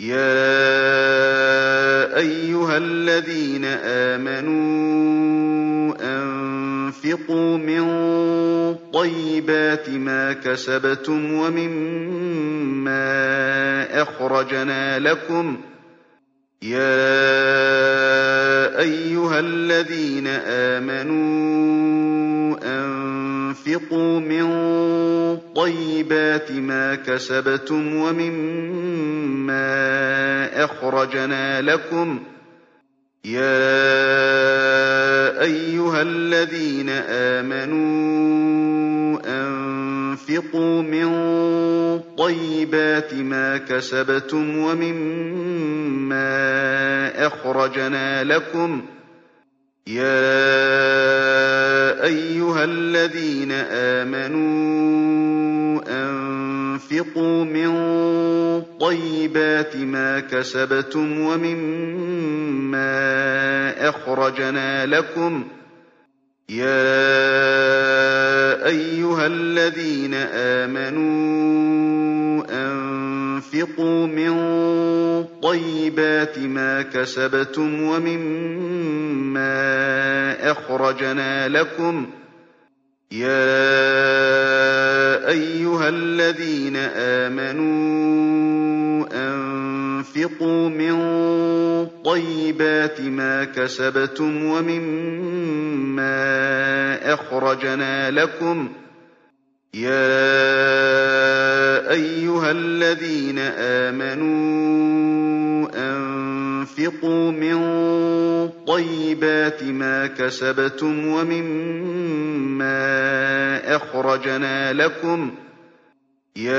يَا أَيُّهَا الَّذِينَ آمَنُوا أَنفِقُوا مِن طَيِّبَاتِ مَا كَسَبْتُمْ وَمِمَّا أَخْرَجْنَا لَكُمْ ۚ يَا أَيُّهَا الَّذِينَ آمَنُوا أَنفِقُوا مِن طَيِّبَاتِ مَا كَسَبْتُمْ وَمِمَّا أَخْرَجْنَا لَكُمْ ۚ. يَا أَيُّهَا الَّذِينَ آمَنُوا أَنفِقُوا مِن طَيِّبَاتِ مَا كَسَبْتُمْ وَمِمَّا أَخْرَجْنَا لَكُمْ ۚ. يَا أَيُّهَا الَّذِينَ آمَنُوا أَنفِقُوا مِن طَيِّبَاتِ مَا كَسَبْتُمْ وَمِمَّا أَخْرَجْنَا لَكُمْ ۚ يَا أَيُّهَا الَّذِينَ آمَنُوا أَنفِقُوا مِن طَيِّبَاتِ مَا كَسَبْتُمْ وَمِمَّا أَخْرَجْنَا لَكُمْ ۚ. يَا أَيُّهَا الَّذِينَ آمَنُوا أَنفِقُوا مِن طَيِّبَاتِ مَا كَسَبْتُمْ وَمِمَّا أَخْرَجْنَا لَكُمْ ۚ. يَا أَيُّهَا الَّذِينَ آمَنُوا أَنفِقُوا مِن طَيِّبَاتِ مَا كَسَبْتُمْ وَمِمَّا أَخْرَجْنَا لَكُمْ ۚ. يَا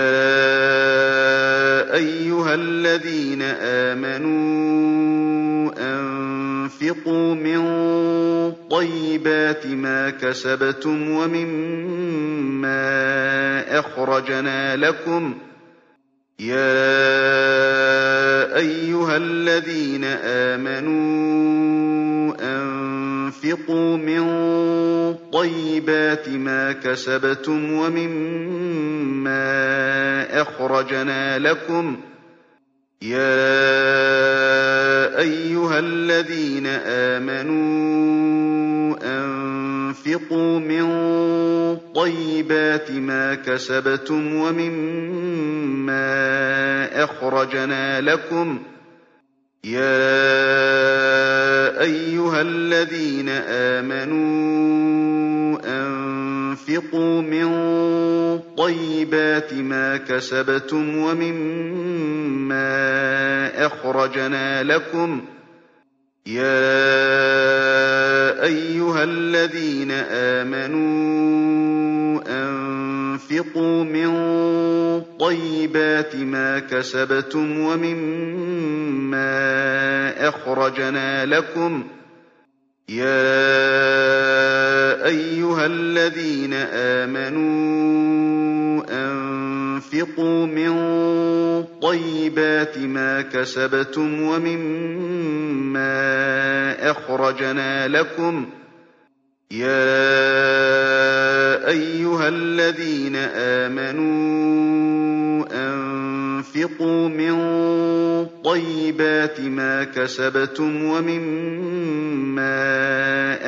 أَيُّهَا الَّذِينَ آمَنُوا أَنفِقُوا مِن طَيِّبَاتِ مَا كَسَبْتُمْ وَمِمَّا أَخْرَجْنَا لَكُمْ ۚ يَا أَيُّهَا الَّذِينَ آمَنُوا أَنفِقُوا مِن طَيِّبَاتِ مَا كَسَبْتُمْ وَمِمَّا أَخْرَجْنَا لَكُمْ ۚ يَا أَيُّهَا الَّذِينَ آمَنُوا أَنفِقُوا مِن طَيِّبَاتِ مَا كَسَبْتُمْ وَمِمَّا أَخْرَجْنَا لَكُمْ ۚ يَا أَيُّهَا الَّذِينَ آمَنُوا أَنفِقُوا مِن طَيِّبَاتِ مَا كَسَبْتُمْ وَمِمَّا أَخْرَجْنَا لَكُمْ ۚ. يَا أَيُّهَا الَّذِينَ آمَنُوا أَنفِقُوا مِن طَيِّبَاتِ مَا كَسَبْتُمْ وَمِمَّا أَخْرَجْنَا لَكُمْ ۚ. يَا أَيُّهَا الَّذِينَ آمَنُوا أَنفِقُوا مِن طَيِّبَاتِ مَا كَسَبْتُمْ وَمِمَّا أَخْرَجْنَا لَكُمْ ۚ يَا أَيُّهَا الَّذِينَ آمَنُوا أَنفِقُوا مِن طَيِّبَاتِ مَا كَسَبْتُمْ وَمِمَّا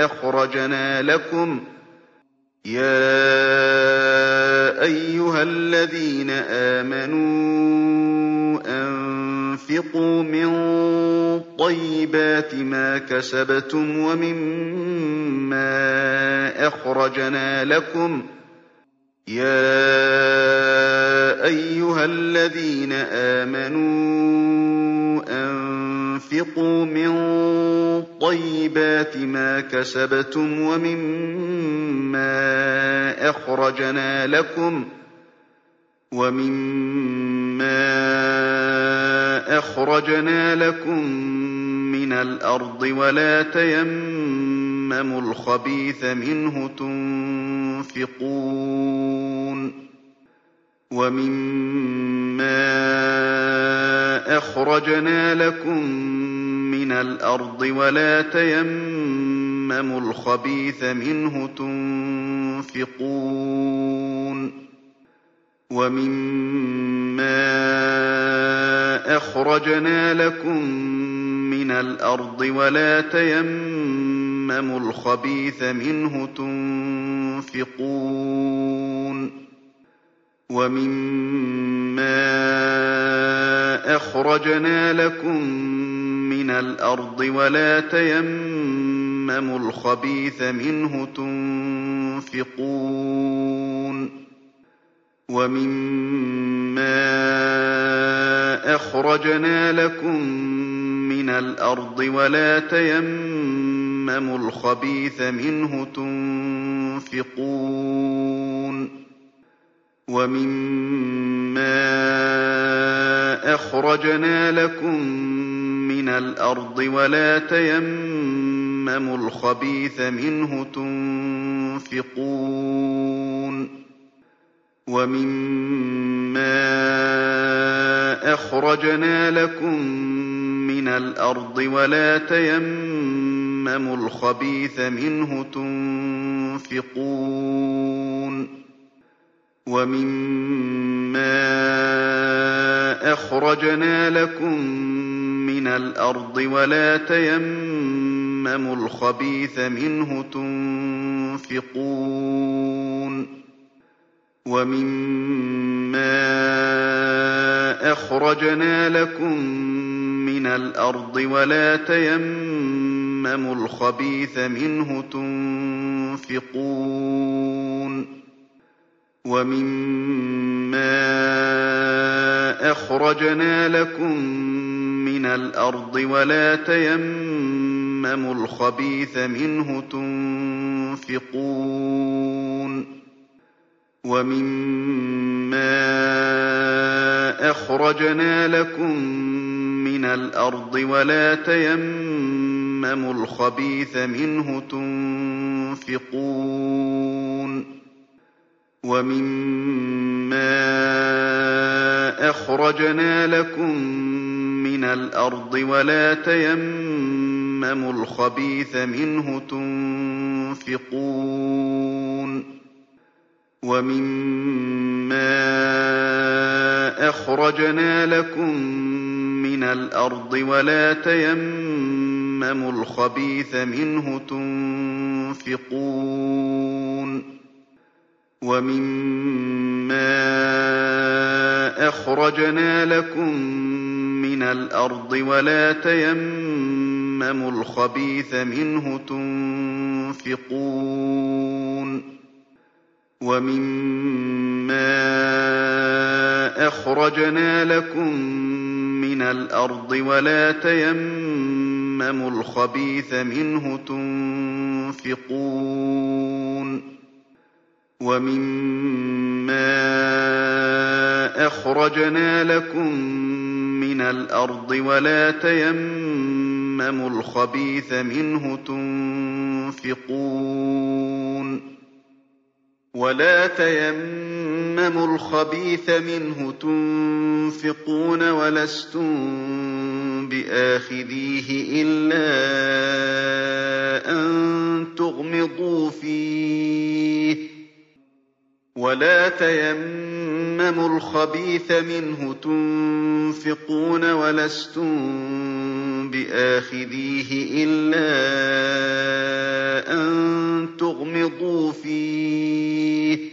أَخْرَجْنَا لَكُمْ ۚ. يَا أَيُّهَا الَّذِينَ آمَنُوا أَنفِقُوا مِن طَيِّبَاتِ مَا كَسَبْتُمْ وَمِمَّا أَخْرَجْنَا لَكُمْ ۚ. يَا أَيُّهَا الَّذِينَ آمَنُوا أَنفِقُوا مِن طَيِّبَاتِ مَا كَسَبْتُمْ وَمِمَّا أَخْرَجْنَا لَكُم مِّنَ الْأَرْضِ وَلَا تَيَمَّمُوا الْخَبِيثَ مِنْهُ تُنفِقُونَ وَمِمَّا أَخْرَجْنَا لَكُم مِّنَ الْأَرْضِ وَلَا تَيَمَّمُوا الْخَبِيثَ مِنْهُ تُنفِقُونَ وَمِمَّا أَخْرَجْنَا لَكُم مِّنَ الْأَرْضِ وَلَا تَيَمَّمُوا الْخَبِيثَ مِنْهُ تُنفِقُونَ وَمِمَّا أَخْرَجْنَا لَكُم مِّنَ الْأَرْضِ وَلَا تَيَمَّمُوا الْخَبِيثَ مِنْهُ تُنفِقُونَ وَمِمَّا أَخْرَجْنَا لَكُم مِّنَ الْأَرْضِ وَلَا تَيَمَّمُوا الْخَبِيثَ مِنْهُ تُنفِقُونَ وَمِمَّا أَخْرَجْنَا لَكُم مِّنَ الْأَرْضِ وَلَا تَيَمَّمُوا الْخَبِيثَ مِنْهُ تُنفِقُونَ وَمِمَّا أَخْرَجْنَا لَكُم مِّنَ الْأَرْضِ وَلَا تَيَمَّمُوا الْخَبِيثَ مِنْهُ تُنفِقُونَ وَمِمَّا أَخْرَجْنَا لَكُم مِّنَ الْأَرْضِ وَلَا تَيَمَّمُوا الْخَبِيثَ مِنْهُ تُنفِقُونَ وَمِمَّا أَخْرَجْنَا لَكُم مِّنَ الْأَرْضِ وَلَا تَيَمَّمُوا الْخَبِيثَ مِنْهُ تُنفِقُونَ وَمِمَّا أَخْرَجْنَا لَكُم مِّنَ الْأَرْضِ وَلَا تَيَمَّمُوا الْخَبِيثَ مِنْهُ تُنفِقُونَ وَمِمَّا أَخْرَجْنَا لَكُم مِّنَ الْأَرْضِ وَلَا تَيَمَّمُوا تَيَمَّمُوا الْخَبِيثَ مِنْهُ تُنفِقُونَ وَمِمَّا أَخْرَجْنَا لَكُم مِّنَ الْأَرْضِ وَلَا تَيَمَّمُوا الْخَبِيثَ مِنْهُ تُنفِقُونَ وَمِمَّا أَخْرَجْنَا لَكُم مِّنَ الْأَرْضِ وَلَا تَيَمَّمُوا الْخَبِيثَ مِنْهُ تُنفِقُونَ وَمِمَّا أَخْرَجْنَا لَكُم مِّنَ الْأَرْضِ وَلَا تَيَمَّمُوا الْخَبِيثَ مِنْهُ تُنفِقُونَ وَمِمَّا أَخْرَجْنَا لَكُم مِّنَ الْأَرْضِ وَلَا تَيَمَّمُوا الْخَبِيثَ مِنْهُ تُنفِقُونَ وَمِمَّا أَخْرَجْنَا لَكُم مِّنَ الْأَرْضِ وَلَا تَيَمَّمُوا الْخَبِيثَ مِنْهُ تُنفِقُونَ وَلَا تَيَمَّمُوا الْخَبِيثَ مِنْهُ تُنفِقُونَ وَلَسْتُم بِآخِذِيهِ إِلَّا أَن تُغْمِضُوا فِيهِ ۚ وَلَا تَيَمَّمُوا الْخَبِيثَ مِنْهُ تُنفِقُونَ وَلَسْتُم بِآخِذِيهِ إِلَّا أَن تُغْمِضُوا فِيهِ ۚ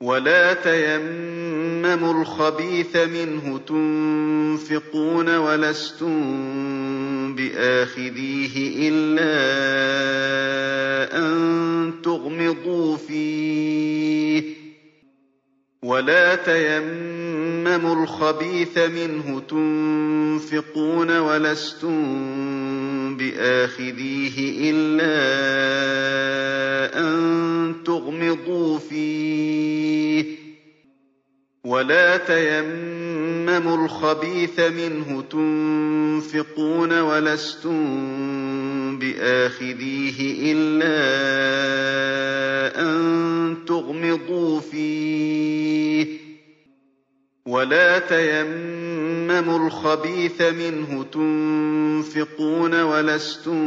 وَلَا تَيَمَّمُوا الْخَبِيثَ مِنْهُ تُنفِقُونَ وَلَسْتُم بِآخِذِيهِ إِلَّا أَن تُغْمِضُوا فِيهِ ۚ وَلَا تَيَمَّمُوا الْخَبِيثَ مِنْهُ تُنفِقُونَ وَلَسْتُم بِآخِذِيهِ إِلَّا أَن تُغْمِضُوا فِيهِ ۚ وَلَا تَيَمَّمُوا الْخَبِيثَ مِنْهُ تُنفِقُونَ وَلَسْتُم بِآخِذِيهِ إِلَّا أَن تُغْمِضُوا فِيهِ ۚ وَلَا تَيَمَّمُوا الْخَبِيثَ مِنْهُ تُنفِقُونَ وَلَسْتُم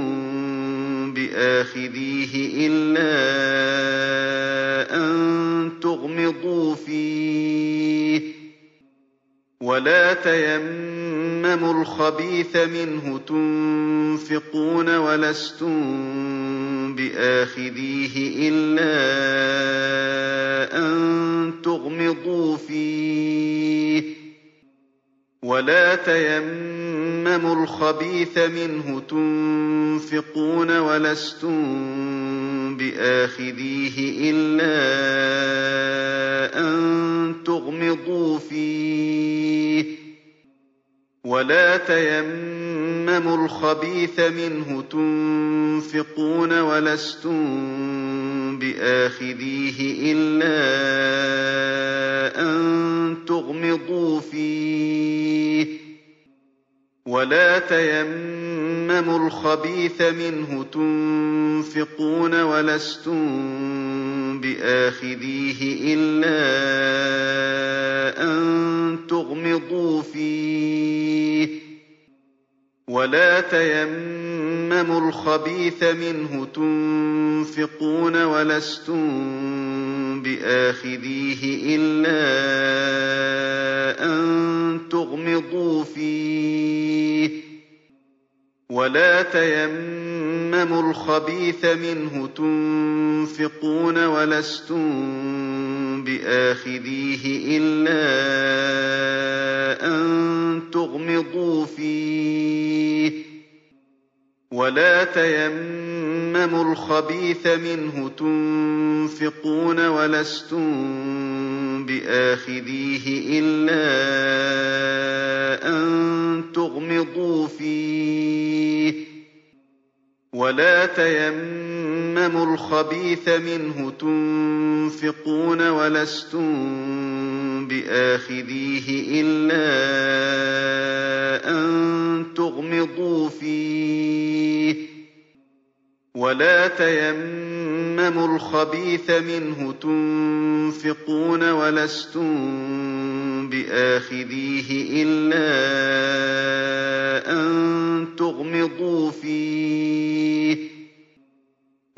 بِآخِذِيهِ إِلَّا أَن تُغْمِضُوا فِيهِ ۚ. وَلَا تَيَمَّمُوا الْخَبِيثَ مِنْهُ تُنفِقُونَ وَلَسْتُم بِآخِذِيهِ إِلَّا أَن تُغْمِضُوا فِيهِ ۚ. وَلَا تَيَمَّمُوا الْخَبِيثَ مِنْهُ تُنفِقُونَ وَلَسْتُم بِآخِذِيهِ إِلَّا أَن تُغْمِضُوا فِيهِ ۚ. وَلَا تَيَمَّمُوا الْخَبِيثَ مِنْهُ تُنفِقُونَ وَلَسْتُم بِآخِذِيهِ إِلَّا أَن تُغْمِضُوا فِيهِ ۚ. وَلَا تَيَمَّمُوا الْخَبِيثَ مِنْهُ تُنفِقُونَ وَلَسْتُم بِآخِذِيهِ إِلَّا أَن تُغْمِضُوا فِيهِ ۚ. وَلَا تَيَمَّمُوا الْخَبِيثَ مِنْهُ تُنفِقُونَ وَلَسْتُم بِآخِذِيهِ إِلَّا أَن تُغْمِضُوا فِيهِ ۚ. وَلَا تَيَمَّمُوا الْخَبِيثَ مِنْهُ تُنفِقُونَ وَلَسْتُم بِآخِذِيهِ إِلَّا أَن تُغْمِضُوا فِيهِ ۚ. وَلَا تَيَمَّمُوا الْخَبِيثَ مِنْهُ تُنفِقُونَ وَلَسْتُم بِآخِذِيهِ إِلَّا أَن تُغْمِضُوا فِيهِ ۚ. وَلَا تَيَمَّمُوا الْخَبِيثَ مِنْهُ تُنفِقُونَ وَلَسْتُم بِآخِذِيهِ إِلَّا أَن تُغْمِضُوا فيه ولا تيمموا الخبيث منه تنفقون ولستم بآخذيه إلا أن تغمضوا فيه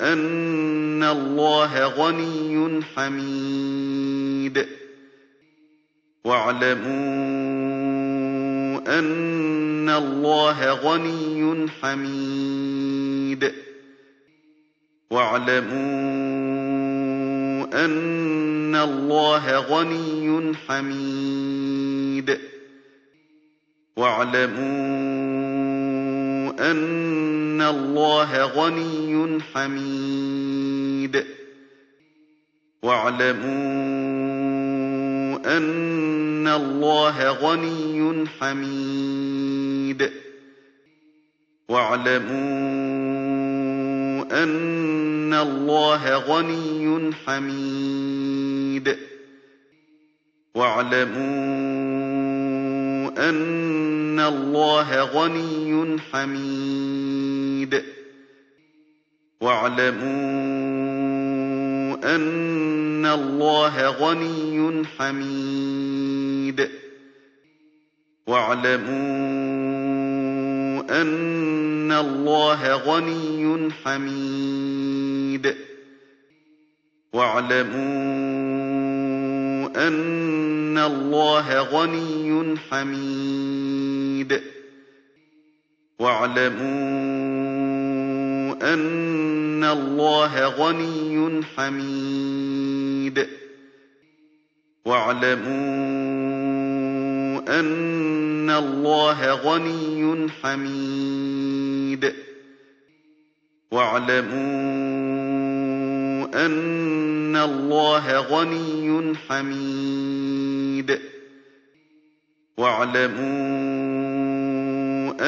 أن الله غني حميد. واعلموا أن الله غني حميد. واعلموا أن الله غني حميد. واعلموا أن الله غني حميد. واعلموا أن الله غني حميد. واعلموا أن الله غني حميد. واعلموا أن الله غني حميد. واعلموا أن الله غني حميد. واعلموا أن الله غني حميد. واعلموا أن الله غني حميد. واعلموا أن الله غني حميد. واعلموا أن الله غني حميد. واعلموا أن الله غني حميد واعلموا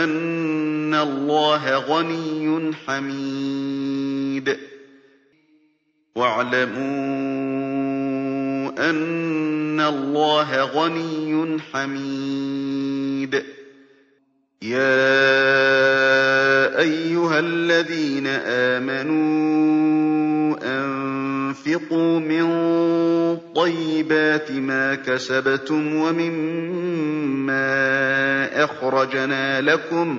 أن الله غني حميد واعلموا أن الله غني حميد يا أيها الذين آمنوا أنفقوا من طيبات ما كسبتم ومما أخرجنا لكم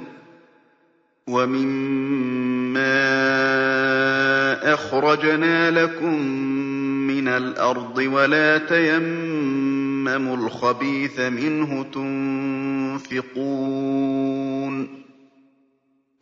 ومما أخرجنا لكم من الأرض ولا تيمموا الخبيث منه تنفقون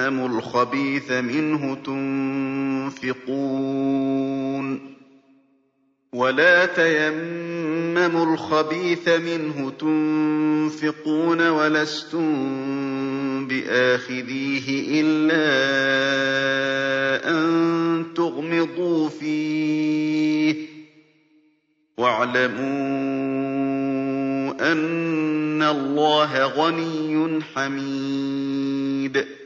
الْخَبِيثَ مِنْهُ تُنفِقُونَ وَلَا تَيَمَّمُوا الْخَبِيثَ مِنْهُ تُنفِقُونَ وَلَسْتُم بِآخِذِيهِ إِلَّا أَن تُغْمِضُوا فِيهِ ۚ وَاعْلَمُوا أَنَّ اللَّهَ غَنِيٌّ حَمِيدٌ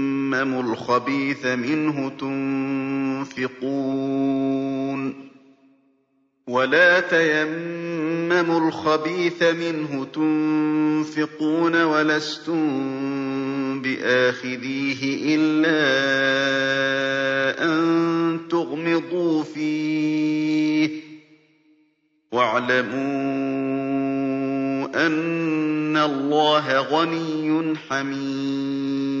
الْخَبِيثَ مِنْهُ تُنفِقُونَ وَلَا تَيَمَّمُوا الْخَبِيثَ مِنْهُ تُنفِقُونَ وَلَسْتُم بِآخِذِيهِ إِلَّا أَن تُغْمِضُوا فِيهِ ۚ وَاعْلَمُوا أَنَّ اللَّهَ غَنِيٌّ حَمِيدٌ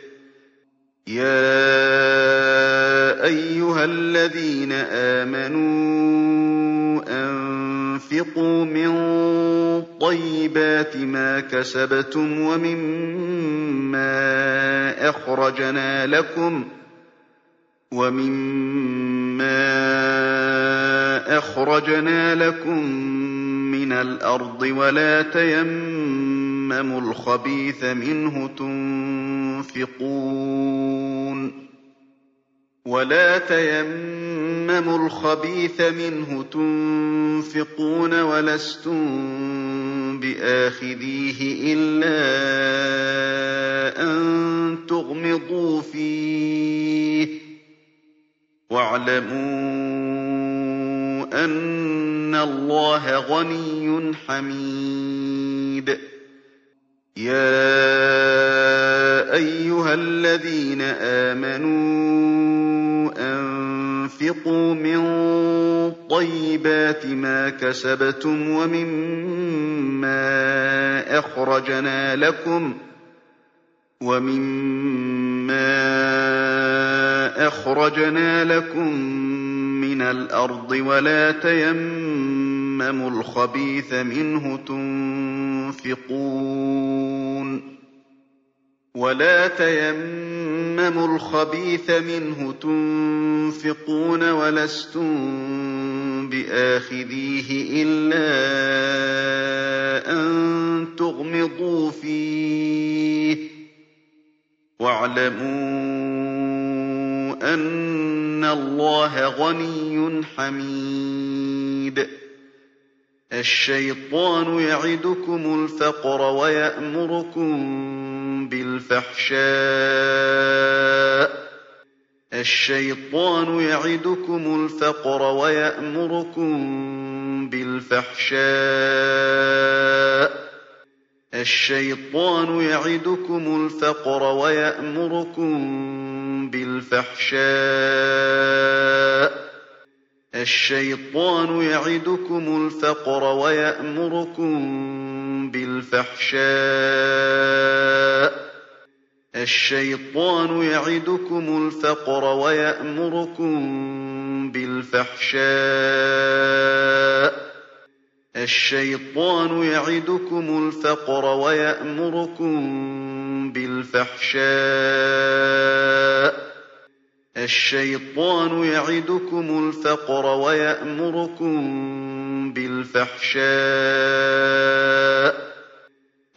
يَا أَيُّهَا الَّذِينَ آمَنُوا أَنفِقُوا مِن طَيِّبَاتِ مَا كَسَبْتُمْ وَمِمَّا أَخْرَجْنَا لَكُم وَمِمَّا أَخْرَجْنَا لَكُم مِّنَ الْأَرْضِ وَلَا تَيَمَّمُوا الْخَبِيثَ مِنْهُ تُنفِقُونَ وَلَا تَيَمَّمُوا الْخَبِيثَ مِنْهُ تُنفِقُونَ وَلَسْتُم بِآخِذِيهِ إِلَّا أَن تُغْمِضُوا فِيهِ ۚ وَاعْلَمُوا أَنَّ اللَّهَ غَنِيٌّ حَمِيدٌ يَا أَيُّهَا الَّذِينَ آمَنُوا أَنفِقُوا مِن طَيِّبَاتِ مَا كَسَبْتُمْ وَمِمَّا أَخْرَجْنَا لَكُم وَمِمَّا أَخْرَجْنَا لَكُم مِّنَ الْأَرْضِ وَلَا تَيَمَّمُوا تيمموا الخبيث منه تنفقون ولا تيمموا الخبيث منه تنفقون ولستم بآخذيه إلا أن تغمضوا فيه واعلموا أن الله غني حميد الشيطان يعدكم الفقر ويأمركم بالفحشاء. الشيطان يعدكم الفقر ويأمركم بالفحشاء. الشيطان يعدكم الفقر ويأمركم بالفحشاء. الشيطان يعدكم الفقر ويأمركم بالفحشاء. الشيطان يعدكم الفقر ويأمركم بالفحشاء. الشيطان يعدكم الفقر ويأمركم بالفحشاء. الشيطان يعدكم الفقر ويأمركم بالفحشاء.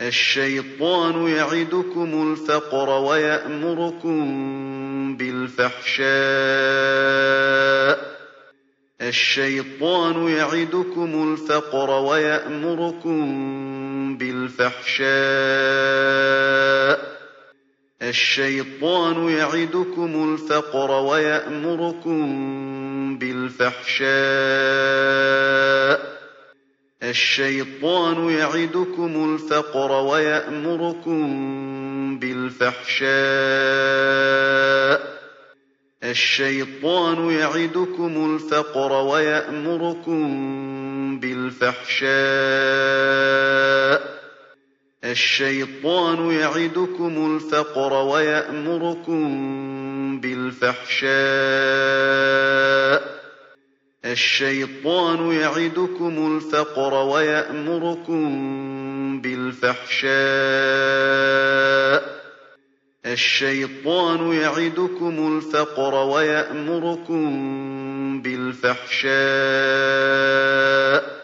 الشيطان يعدكم الفقر ويأمركم بالفحشاء. الشيطان يعدكم الفقر ويأمركم بالفحشاء. الشيطان يعدكم الفقر ويأمركم بالفحشاء. الشيطان يعدكم الفقر ويأمركم بالفحشاء. الشيطان يعدكم الفقر ويأمركم بالفحشاء. الشيطان يعدكم الفقر ويأمركم بالفحشاء. الشيطان يعدكم الفقر ويأمركم بالفحشاء. الشيطان يعدكم الفقر ويأمركم بالفحشاء.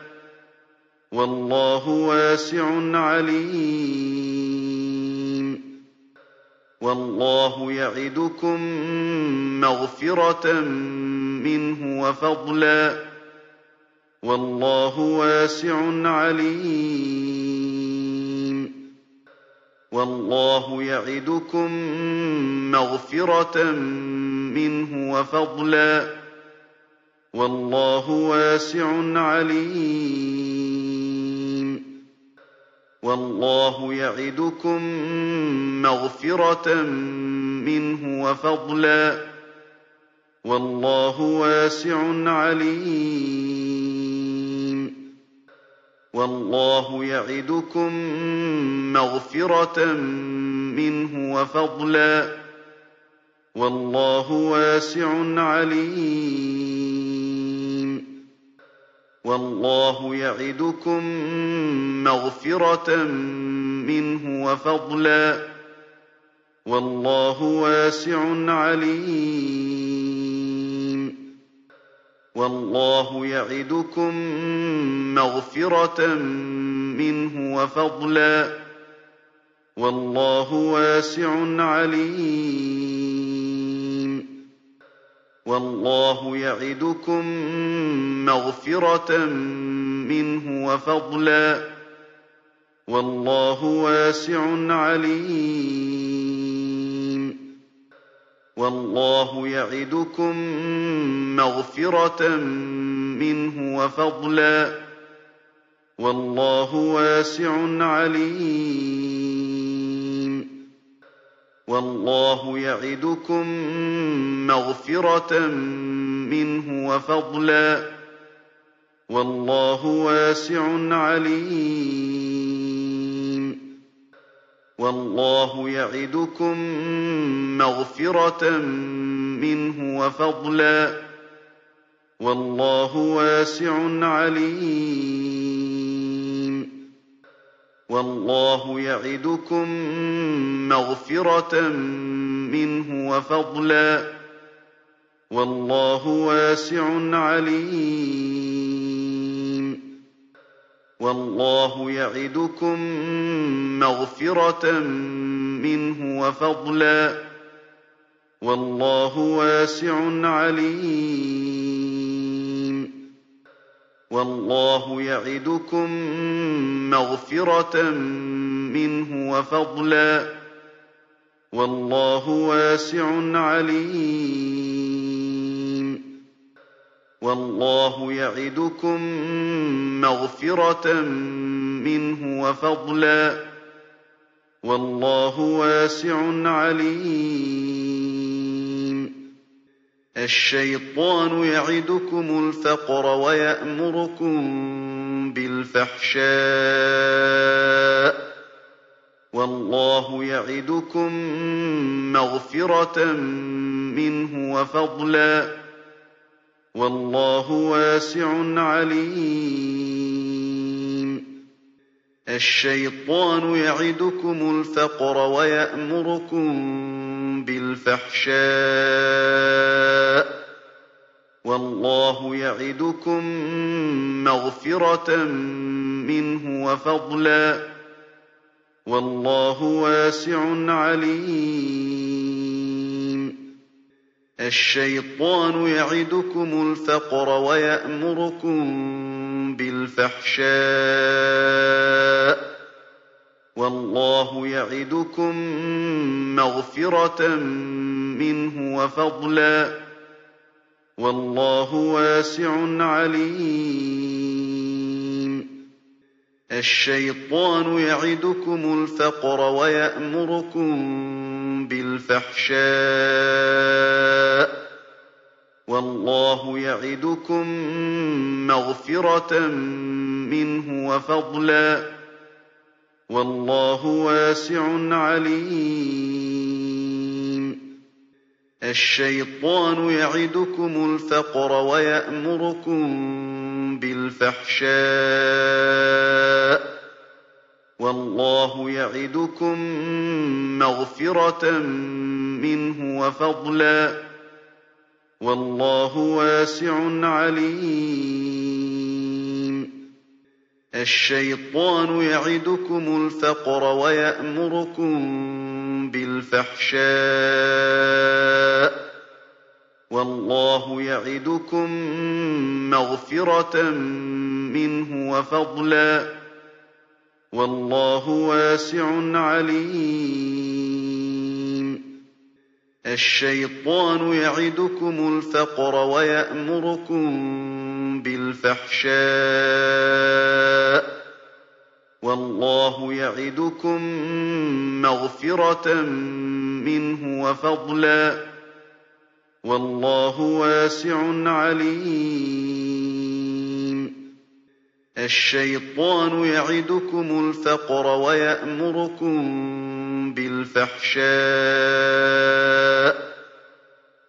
والله واسع عليم. والله يعدكم مغفرة منه وفضلا. والله واسع عليم. والله يعدكم مغفرة منه وفضلا. والله واسع عليم. والله يعدكم مغفرة منه وفضلا. والله واسع عليم. والله يعدكم مغفرة منه وفضلا. والله واسع عليم. والله يعدكم مغفرة منه وفضلا. والله واسع عليم. والله يعدكم مغفرة منه وفضلا. والله واسع عليم. والله يعدكم مغفرة منه وفضلا. والله واسع عليم. والله يعدكم مغفرة منه وفضلا. وَاللَّهُ وَاسِعٌ عَلِيمٌ. وَاللَّهُ يَعِدُكُم مَّغْفِرَةً مِّنْهُ وَفَضْلًا ۗ. وَاللَّهُ وَاسِعٌ عَلِيمٌ. وَاللَّهُ يَعِدُكُم مَّغْفِرَةً مِّنْهُ وَفَضْلًا ۗ. وَاللَّهُ وَاسِعٌ عَلِيمٌ. وَاللَّهُ يَعِدُكُم مَّغْفِرَةً مِّنْهُ وَفَضْلًا ۗ. وَاللَّهُ وَاسِعٌ عَلِيمٌ. وَاللَّهُ يَعِدُكُم مَّغْفِرَةً مِّنْهُ وَفَضْلًا ۗ. وَاللَّهُ وَاسِعٌ عَلِيمٌ. وَاللَّهُ يَعِدُكُم مَّغْفِرَةً مِّنْهُ وَفَضْلًا ۗ. وَاللَّهُ وَاسِعٌ عَلِيمٌ. وَاللَّهُ يَعِدُكُم مَّغْفِرَةً مِّنْهُ وَفَضْلًا ۗ. وَاللَّهُ وَاسِعٌ عَلِيمٌ. الشَّيْطَانُ يَعِدُكُمُ الْفَقْرَ وَيَأْمُرُكُم بِالْفَحْشَاءِ ۖ وَاللَّهُ يَعِدُكُم مَّغْفِرَةً مِّنْهُ وَفَضْلًا ۗ وَاللَّهُ وَاسِعٌ عَلِيمٌ. الشَّيْطَانُ يَعِدُكُمُ الْفَقْرَ وَيَأْمُرُكُم بِالْفَحْشَاءِ ۖ وَاللَّهُ يَعِدُكُم مَّغْفِرَةً مِّنْهُ وَفَضْلًا ۗ وَاللَّهُ وَاسِعٌ عَلِيمٌ. الشَّيْطَانُ يَعِدُكُمُ الْفَقْرَ وَيَأْمُرُكُم بِالْفَحْشَاءِ ۖ وَاللَّهُ يَعِدُكُم مَّغْفِرَةً مِّنْهُ وَفَضْلًا ۗ. وَاللَّهُ وَاسِعٌ عَلِيمٌ. الشَّيْطَانُ يَعِدُكُمُ الْفَقْرَ وَيَأْمُرُكُم بِالْفَحْشَاءِ ۖ. وَاللَّهُ يَعِدُكُم مَّغْفِرَةً مِّنْهُ وَفَضْلًا ۗ. وَاللَّهُ وَاسِعٌ عَلِيمٌ. الشَّيْطَانُ يَعِدُكُمُ الْفَقْرَ وَيَأْمُرُكُم بِالْفَحْشَاءِ ۖ. وَاللَّهُ يَعِدُكُم مَّغْفِرَةً مِّنْهُ وَفَضْلًا ۗ. وَاللَّهُ وَاسِعٌ عَلِيمٌ. الشَّيْطَانُ يَعِدُكُمُ الْفَقْرَ وَيَأْمُرُكُم بِالْفَحْشَاءِ ۖ وَاللَّهُ يَعِدُكُم مَّغْفِرَةً مِّنْهُ وَفَضْلًا ۗ وَاللَّهُ وَاسِعٌ عَلِيمٌ. الشَّيْطَانُ يَعِدُكُمُ الْفَقْرَ وَيَأْمُرُكُم بِالْفَحْشَاءِ ۖ وَاللَّهُ يَعِدُكُم مَّغْفِرَةً مِّنْهُ وَفَضْلًا ۗ وَاللَّهُ وَاسِعٌ عَلِيمٌ. الشَّيْطَانُ يَعِدُكُمُ الْفَقْرَ وَيَأْمُرُكُم بِالْفَحْشَاءِ ۖ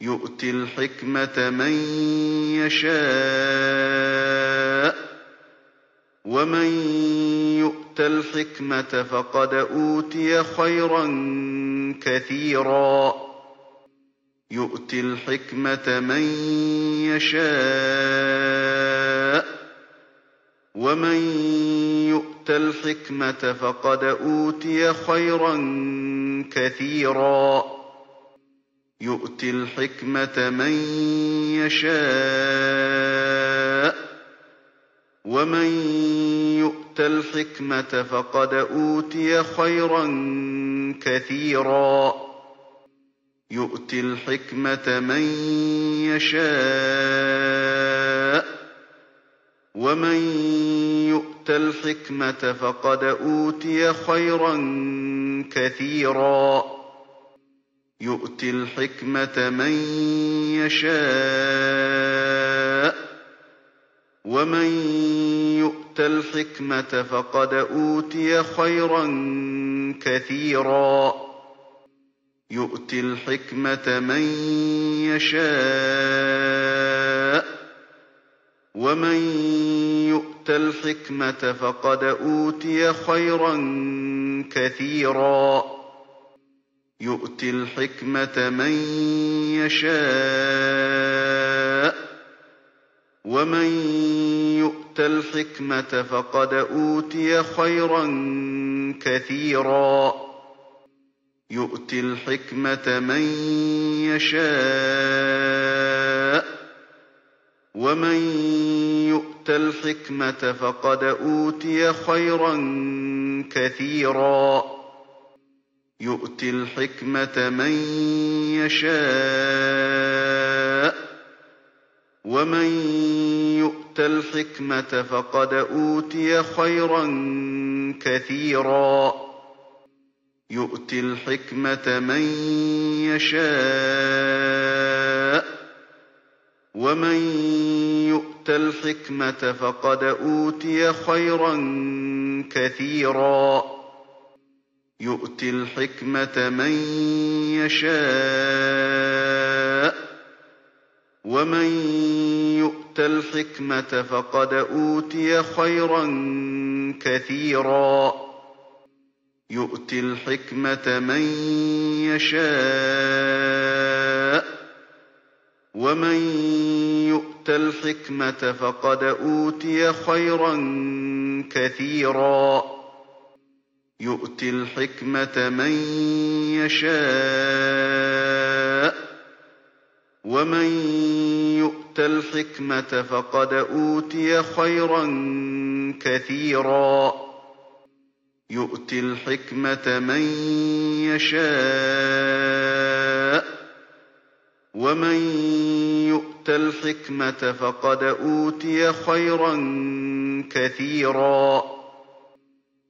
يُؤْتِي الْحِكْمَةَ مَن يَشَاءُ ۚ وَمَن يُؤْتَ الْحِكْمَةَ فَقَدْ أُوتِيَ خَيْرًا كَثِيرًا. يُؤْتِي الْحِكْمَةَ مَن يَشَاءُ ۚ وَمَن يُؤْتَ الْحِكْمَةَ فَقَدْ أُوتِيَ خَيْرًا كَثِيرًا. يُؤْتِ الْحِكْمَةَ مَن يَشَاءُ ۚ وَمَن يُؤْتَ الْحِكْمَةَ فَقَدْ أُوتِيَ خَيْرًا كَثِيرًا. يُؤْتِ الْحِكْمَةَ مَن يَشَاءُ ۚ وَمَن يُؤْتَ الْحِكْمَةَ فَقَدْ أُوتِيَ خَيْرًا كَثِيرًا. يُؤْتِ الْحِكْمَةَ مَن يَشَاءُ ۚ وَمَن يُؤْتَ الْحِكْمَةَ فَقَدْ أُوتِيَ خَيْرًا كَثِيرًا. يُؤْتِ الْحِكْمَةَ مَن يَشَاءُ ۚ وَمَن يُؤْتَ الْحِكْمَةَ فَقَدْ أُوتِيَ خَيْرًا كَثِيرًا. يُؤْتِ الْحِكْمَةَ مَن يَشَاءُ ۚ وَمَن يُؤْتَ الْحِكْمَةَ فَقَدْ أُوتِيَ خَيْرًا كَثِيرًا. يُؤْتِ الْحِكْمَةَ مَن يَشَاءُ ۚ وَمَن يُؤْتَ الْحِكْمَةَ فَقَدْ أُوتِيَ خَيْرًا كَثِيرًا. يُؤْتِ الْحِكْمَةَ مَن يَشَاءُ ۚ وَمَن يُؤْتَ الْحِكْمَةَ فَقَدْ أُوتِيَ خَيْرًا كَثِيرًا. يُؤْتِ الْحِكْمَةَ مَن يَشَاءُ ۚ وَمَن يُؤْتَ الْحِكْمَةَ فَقَدْ أُوتِيَ خَيْرًا كَثِيرًا. يُؤْتِ الْحِكْمَةَ مَن يَشَاءُ ۚ وَمَن يُؤْتَ الْحِكْمَةَ فَقَدْ أُوتِيَ خَيْرًا كَثِيرًا. يُؤْتِ الْحِكْمَةَ مَن يَشَاءُ ۚ وَمَن يُؤْتَ الْحِكْمَةَ فَقَدْ أُوتِيَ خَيْرًا كَثِيرًا. يُؤْتِ الْحِكْمَةَ مَن يَشَاءُ ۚ وَمَن يُؤْتَ الْحِكْمَةَ فَقَدْ أُوتِيَ خَيْرًا كَثِيرًا. يُؤْتِ الْحِكْمَةَ مَن يَشَاءُ ۚ وَمَن يُؤْتَ الْحِكْمَةَ فَقَدْ أُوتِيَ خَيْرًا كَثِيرًا.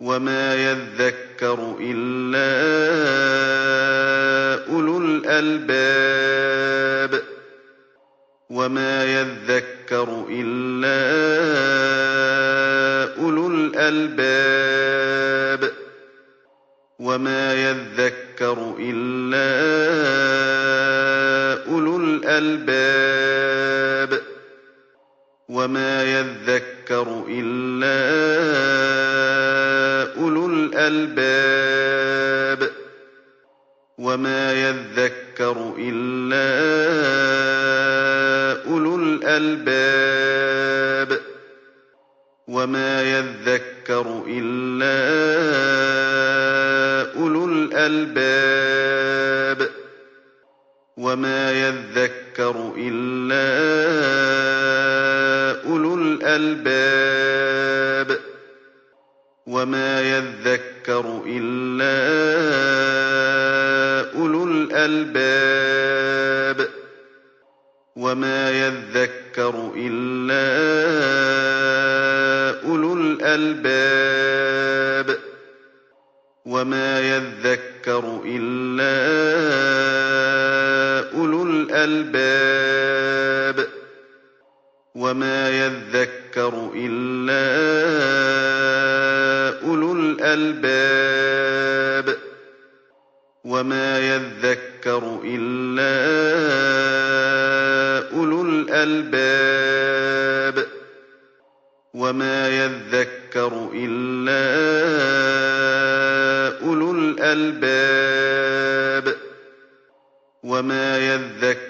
وَمَا يَذَّكَّرُ إِلَّا أُولُو الْأَلْبَابِ وَمَا يَذَّكَّرُ إِلَّا أُولُو الْأَلْبَابِ وَمَا يَذَّكَّرُ إِلَّا أُولُو الْأَلْبَابِ وَمَا يَذَّكَّرُ إِلَّا أُولُو الْأَلْبَابِ وَمَا يَذَّكَّرُ إِلَّا أُولُو الْأَلْبَابِ وَمَا يَذَّكَّرُ إِلَّا أُولُو الْأَلْبَابِ وَمَا يَذَّكَّرُ إِلَّا أُولُو الْأَلْبَابِ أُولُو الْأَلْبَابِ وَمَا يَذَّكَّرُ إِلَّا أُولُو الْأَلْبَابِ وَمَا يَذَّكَّرُ إِلَّا أُولُو الْأَلْبَابِ وَمَا يَذَّكَّرُ إِلَّا أُولُو الْأَلْبَابِ وَمَا يَذَّكَّرُ إِلَّا أُولُو الْأَلْبَابِ وَمَا يَذَّكَّرُ إِلَّا أُولُو الْأَلْبَابِ وَمَا يَذَّكَّرُ إِلَّا أُولُو الْأَلْبَابِ وَمَا يَذَّكَّرُ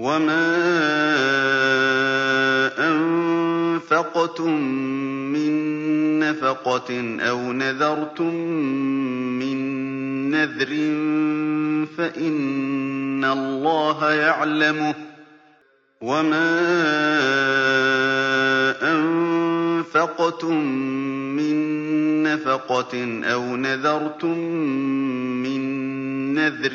وَمَا أَنفَقْتُم مِّن نَّفَقَةٍ أَوْ نَذَرْتُم مِّن نَّذْرٍ فَإِنَّ اللَّهَ يَعْلَمُهُ ۗ وَمَا أَنفَقْتُم مِّن نَّفَقَةٍ أَوْ نَذَرْتُم مِّن نَّذْرٍ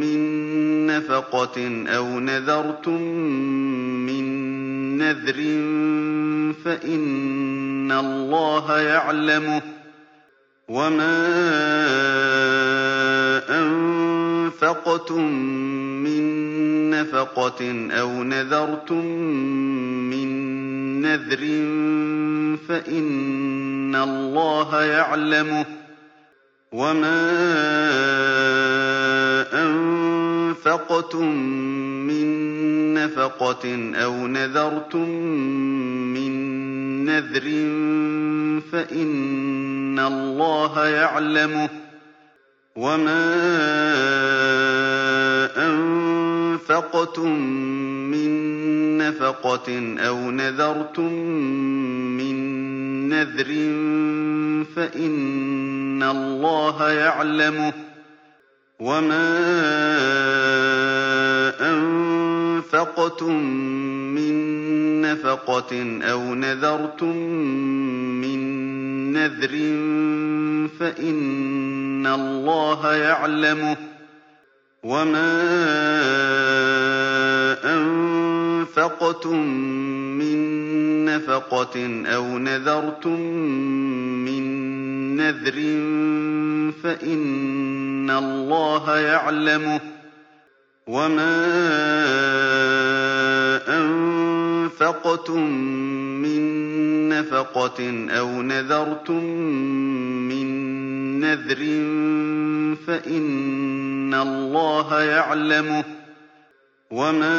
مِّن نَّفَقَةٍ أَوْ نَذَرْتُم مِّن نَّذْرٍ فَإِنَّ اللَّهَ يَعْلَمُهُ ۗ وَمَا أَنفَقْتُم مِّن نَّفَقَةٍ أَوْ نَذَرْتُم مِّن نَّذْرٍ فَإِنَّ اللَّهَ يَعْلَمُهُ ۗ وَمَا أَنفَقْتُم مِّن نَّفَقَةٍ أَوْ نَذَرْتُم مِّن نَّذْرٍ فَإِنَّ اللَّهَ يَعْلَمُهُ ۗ وَمَا أَنفَقْتُم مِّن نَّفَقَةٍ أَوْ نَذَرْتُم مِّن نَّذْرٍ فَإِنَّ اللَّهَ يَعْلَمُهُ ۗ وَمَا أَنفَقْتُم مِّن نَّفَقَةٍ أَوْ نَذَرْتُم مِّن نَّذْرٍ فَإِنَّ اللَّهَ يَعْلَمُهُ ۗ وَمَا أَنفَقْتُم مِّن نَّفَقَةٍ أَوْ نَذَرْتُم مِّن نَّذْرٍ فَإِنَّ اللَّهَ يَعْلَمُهُ ۗ وَمَا أَنفَقْتُم مِّن نَّفَقَةٍ أَوْ نَذَرْتُم مِّن نَّذْرٍ فَإِنَّ اللَّهَ يَعْلَمُهُ ۗ وَمَا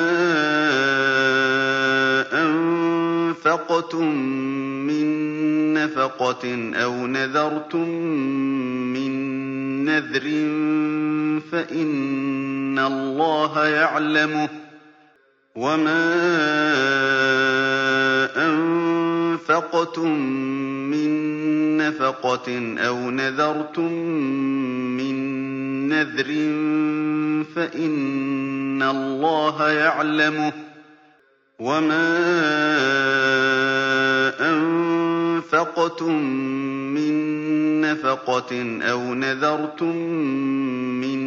أَنفَقْتُم مِّن نَّفَقَةٍ أَوْ نَذَرْتُم مِّن نَّذْرٍ فَإِنَّ اللَّهَ يَعْلَمُهُ ۗ وَمَا أَنفَقْتُم مِّن نَّفَقَةٍ أَوْ نَذَرْتُم مِّن نَّذْرٍ فَإِنَّ اللَّهَ يَعْلَمُهُ ۗ وَمَا أَنفَقْتُم مِّن نَّفَقَةٍ أَوْ نَذَرْتُم مِّن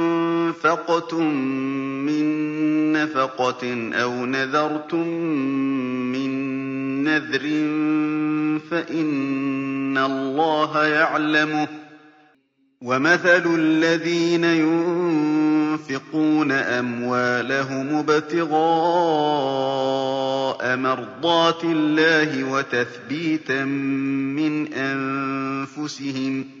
مِّن نَّفَقَةٍ أَوْ نَذَرْتُم مِّن نَّذْرٍ فَإِنَّ اللَّهَ يَعْلَمُهُ ۗ. وَمَثَلُ الَّذِينَ يُنفِقُونَ أَمْوَالَهُمُ ابْتِغَاءَ مَرْضَاتِ اللَّهِ وَتَثْبِيتًا مِّنْ أَنفُسِهِمْ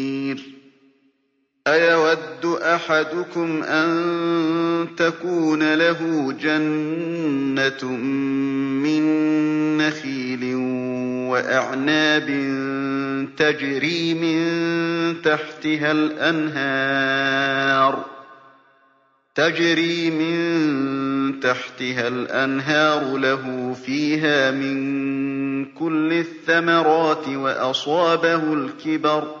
أَيَوَدُّ أَحَدُكُمْ أَن تَكُونَ لَهُ جَنَّةٌ مِّن نَّخِيلٍ وَأَعْنَابٍ تَجْرِي مِن تَحْتِهَا الْأَنْهَارُ لَهُ فِيهَا مِن كُلِّ الثَّمَرَاتِ وَأَصَابَهُ الْكِبَرُ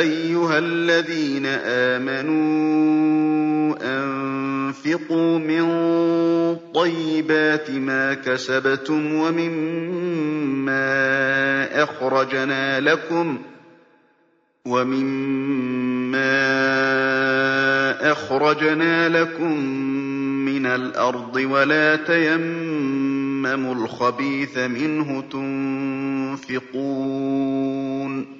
أَيُّهَا الَّذِينَ آمَنُوا أَنفِقُوا مِن طَيِّبَاتِ مَا كَسَبْتُمْ وَمِمَّا أَخْرَجْنَا لَكُم مِّنَ الْأَرْضِ وَلَا تيمموا الخبيث منه تنفقون.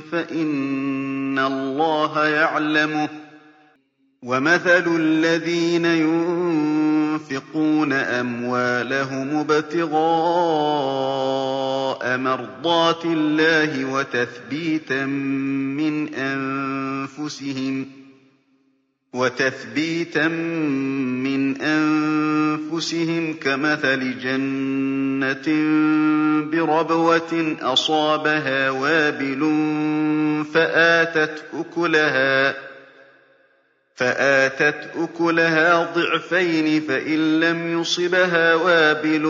فإن الله يعلمه. ومثل الذين ينفقون أموالهم ابتغاء مرضات الله وتثبيتا من أنفسهم وتثبيتا من أنفسهم كمثل جنة بربوة أصابها وابل فآتت أكلها فآتت أكلها ضعفين فإن لم يصبها وابل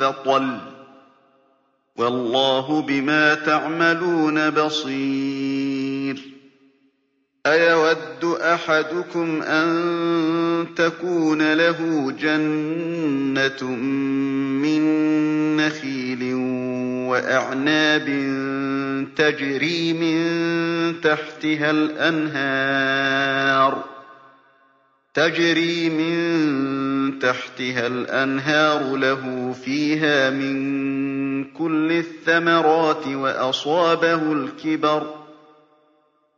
فطل والله بما تعملون بصير أيود أحدكم أن تكون له جنة من نخيل وأعناب تجري من تحتها الأنهار تجري من تحتها الأنهار له فيها من كل الثمرات وأصابه الكبر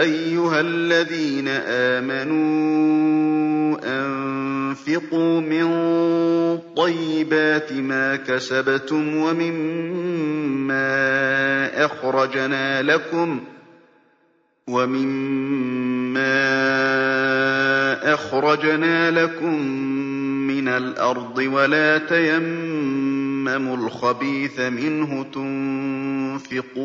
أيها الذين آمنوا أنفقوا من طيبات ما كسبتم ومما أخرجنا لكم ومما أخرجنا لكم من الأرض ولا تيمموا الخبيث منه تنفقون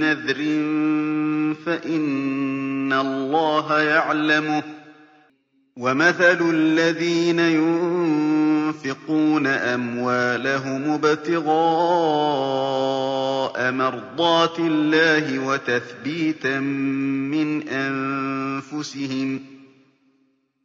نَّذْرٍ فَإِنَّ اللَّهَ يَعْلَمُهُ ۗ. وَمَثَلُ الَّذِينَ يُنفِقُونَ أَمْوَالَهُمُ ابْتِغَاءَ مَرْضَاتِ اللَّهِ وَتَثْبِيتًا مِّنْ أَنفُسِهِمْ.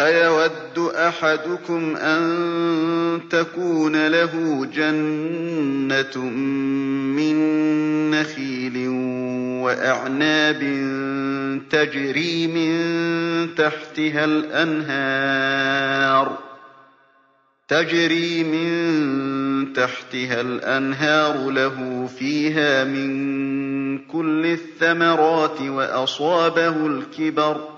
أَيَوَدُّ أَحَدُكُمْ أَن تَكُونَ لَهُ جَنَّةٌ مِّن نَّخِيلٍ وَأَعْنَابٍ تَجْرِي مِن تَحْتِهَا الْأَنْهَارُ تَجْرِي مِن تَحْتِهَا الْأَنْهَارُ لَهُ فِيهَا مِن كُلِّ الثَّمَرَاتِ وَأَصَابَهُ الْكِبَرُ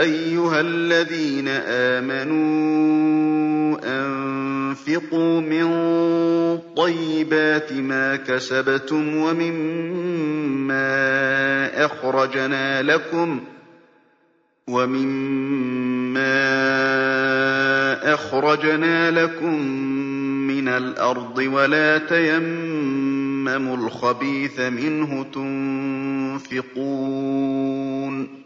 أَيُّهَا الَّذِينَ آمَنُوا أَنفِقُوا مِن طَيِّبَاتِ مَا كَسَبْتُمْ وَمِمَّا أَخْرَجْنَا لَكُم وَمِمَّا أَخْرَجْنَا لَكُم مِّنَ الْأَرْضِ وَلَا تَيَمَّمُوا الْخَبِيثَ مِنْهُ تُنفِقُونَ.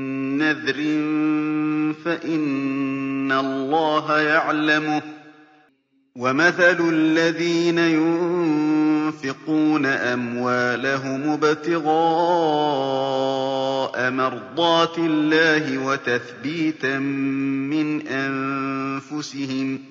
نَّذْرٍ فَإِنَّ اللَّهَ يَعْلَمُهُ ۗ. وَمَثَلُ الَّذِينَ يُنفِقُونَ أَمْوَالَهُمُ ابْتِغَاءَ مَرْضَاتِ اللَّهِ وَتَثْبِيتًا مِّنْ أَنفُسِهِمْ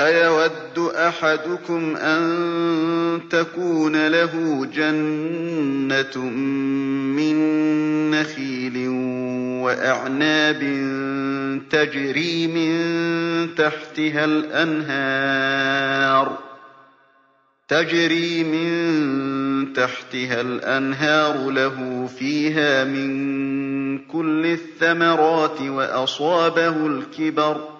أَيَوَدُّ أَحَدُكُمْ أَن تَكُونَ لَهُ جَنَّةٌ مِّن نَّخِيلٍ وَأَعْنَابٍ تَجْرِي مِن تَحْتِهَا الْأَنْهَارُ تَجْرِي مِن تَحْتِهَا الْأَنْهَارُ لَهُ فِيهَا مِن كُلِّ الثَّمَرَاتِ وَأَصَابَهُ الْكِبَرُ.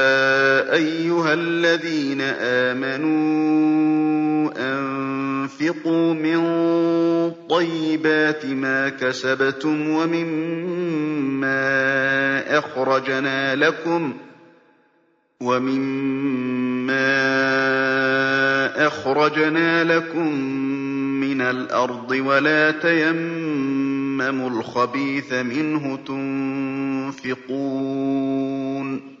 أَيُّهَا الَّذِينَ آمَنُوا أَنفِقُوا مِن طَيِّبَاتِ مَا كَسَبْتُمْ وَمِمَّا أَخْرَجْنَا لَكُم مِّنَ الْأَرْضِ وَلَا تَيَمَّمُوا الْخَبِيثَ مِنْهُ تُنفِقُونَ.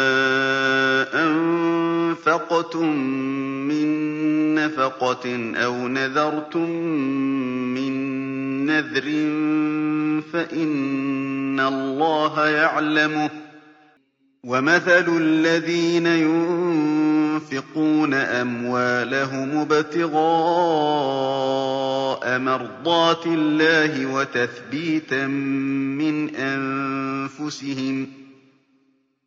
أَنفَقْتُم مِّن نَّفَقَةٍ أَوْ نَذَرْتُم مِّن نَّذْرٍ فَإِنَّ اللَّهَ يَعْلَمُهُ ۗ وَمَثَلُ الَّذِينَ يُنفِقُونَ أَمْوَالَهُمُ ابْتِغَاءَ مَرْضَاتِ اللَّهِ وَتَثْبِيتًا مِّنْ أَنفُسِهِمْ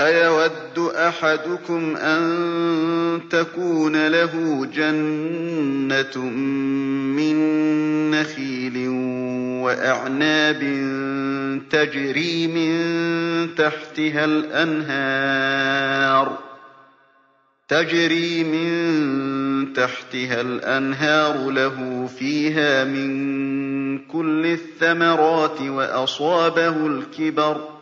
أَيَوَدُّ أَحَدُكُمْ أَن تَكُونَ لَهُ جَنَّةٌ مِّن نَّخِيلٍ وَأَعْنَابٍ تَجْرِي مِن تَحْتِهَا الْأَنْهَارُ لَهُ فِيهَا مِن كُلِّ الثَّمَرَاتِ وَأَصَابَهُ الْكِبَرُ.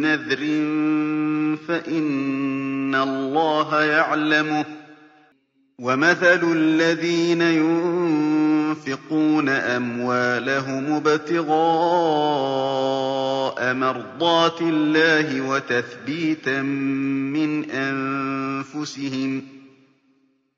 نذر فإن الله يعلمه. ومثل الذين ينفقون أموالهم ابتغاء مرضات الله وتثبيتا من أنفسهم.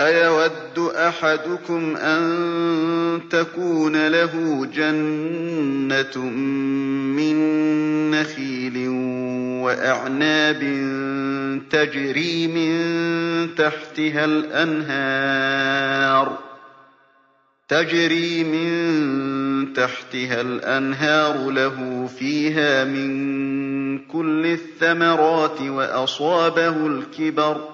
أيود أحدكم أن تكون له جنة من نخيل وأعناب تجري من تحتها الأنهار تجري من تحتها الأنهار له فيها من كل الثمرات وأصابه الكبر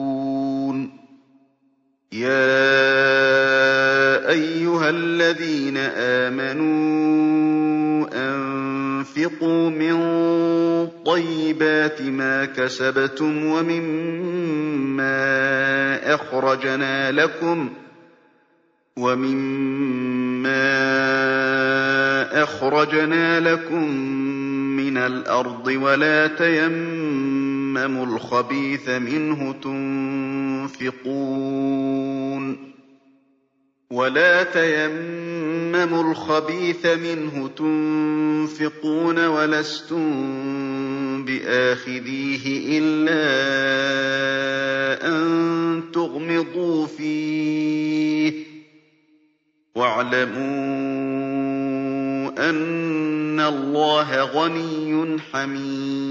يا أيها الذين آمنوا أنفقوا من طيبات ما كسبتم ومما أخرجنا لكم ومما أخرجنا لكم من الأرض ولا تيمموا الخبيث منه تنفقون ولا تيمموا الخبيث منه تنفقون ولستم بآخذيه إلا أن تغمضوا فيه واعلموا أن الله غني حميد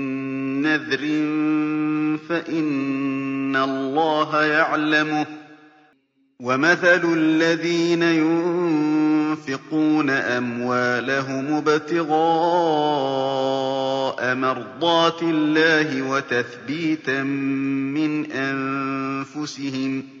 نذر فإن الله يعلمه. ومثل الذين ينفقون أموالهم ابتغاء مرضات الله وتثبيتا من أنفسهم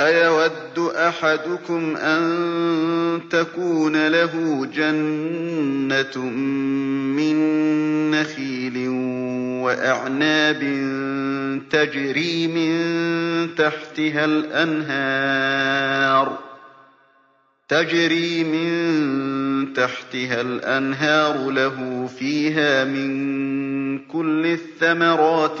أَيَوَدُّ أَحَدُكُمْ أَن تَكُونَ لَهُ جَنَّةٌ مِّن نَّخِيلٍ وَأَعْنَابٍ تَجْرِي مِن تَحْتِهَا الْأَنْهَارُ لَهُ فِيهَا مِن كُلِّ الثَّمَرَاتِ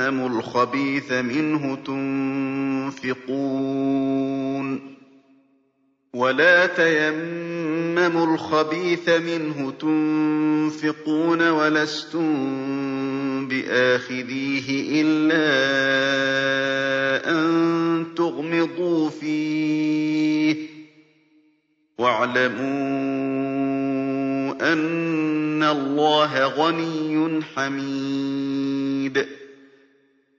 الْخَبِيثَ مِنْهُ تُنفِقُونَ وَلَسْتُم بِآخِذِيهِ إِلَّا أَن تُغْمِضُوا فِيهِ ۚ وَاعْلَمُوا أَنَّ اللَّهَ غَنِيٌّ حَمِيدٌ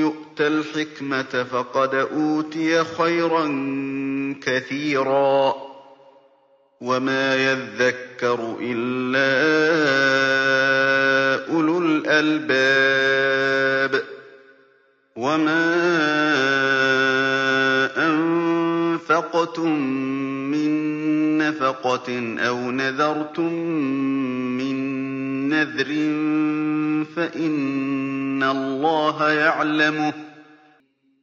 يُؤْتَ الْحِكْمَةَ فَقَدْ أُوتِيَ خَيْرًا كَثِيرًا ۗ وَمَا يَذَّكَّرُ إِلَّا أُولُو الْأَلْبَابِ وَمَا أَنفَقْتُم مِّن نَّفَقَةٍ أَوْ نَذَرْتُم مِّن نَّذْرٍ فَإِنَّ اللَّهَ يَعْلَمُهُ ۗ.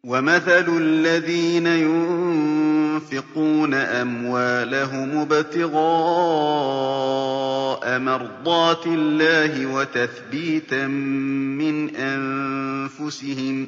وَمَثَلُ الَّذِينَ يُنفِقُونَ أَمْوَالَهُمُ ابْتِغَاءَ مَرْضَاتِ اللَّهِ وَتَثْبِيتًا مِّنْ أَنفُسِهِمْ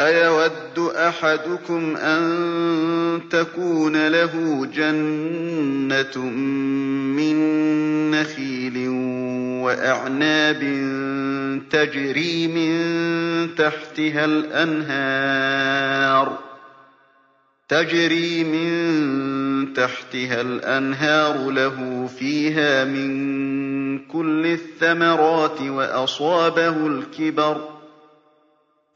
أَيَوَدُّ أَحَدُكُمْ أَن تَكُونَ لَهُ جَنَّةٌ مِّن نَّخِيلٍ وَأَعْنَابٍ تَجْرِي مِن تَحْتِهَا الْأَنْهَارُ لَهُ فِيهَا مِن كُلِّ الثَّمَرَاتِ وَأَصَابَهُ الْكِبَرُ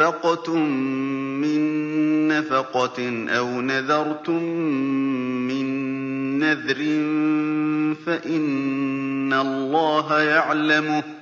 أَنفَقْتُم مِّن نَّفَقَةٍ أَوْ نَذَرْتُم مِّن نَّذْرٍ فَإِنَّ اللَّهَ يَعْلَمُهُ ۗ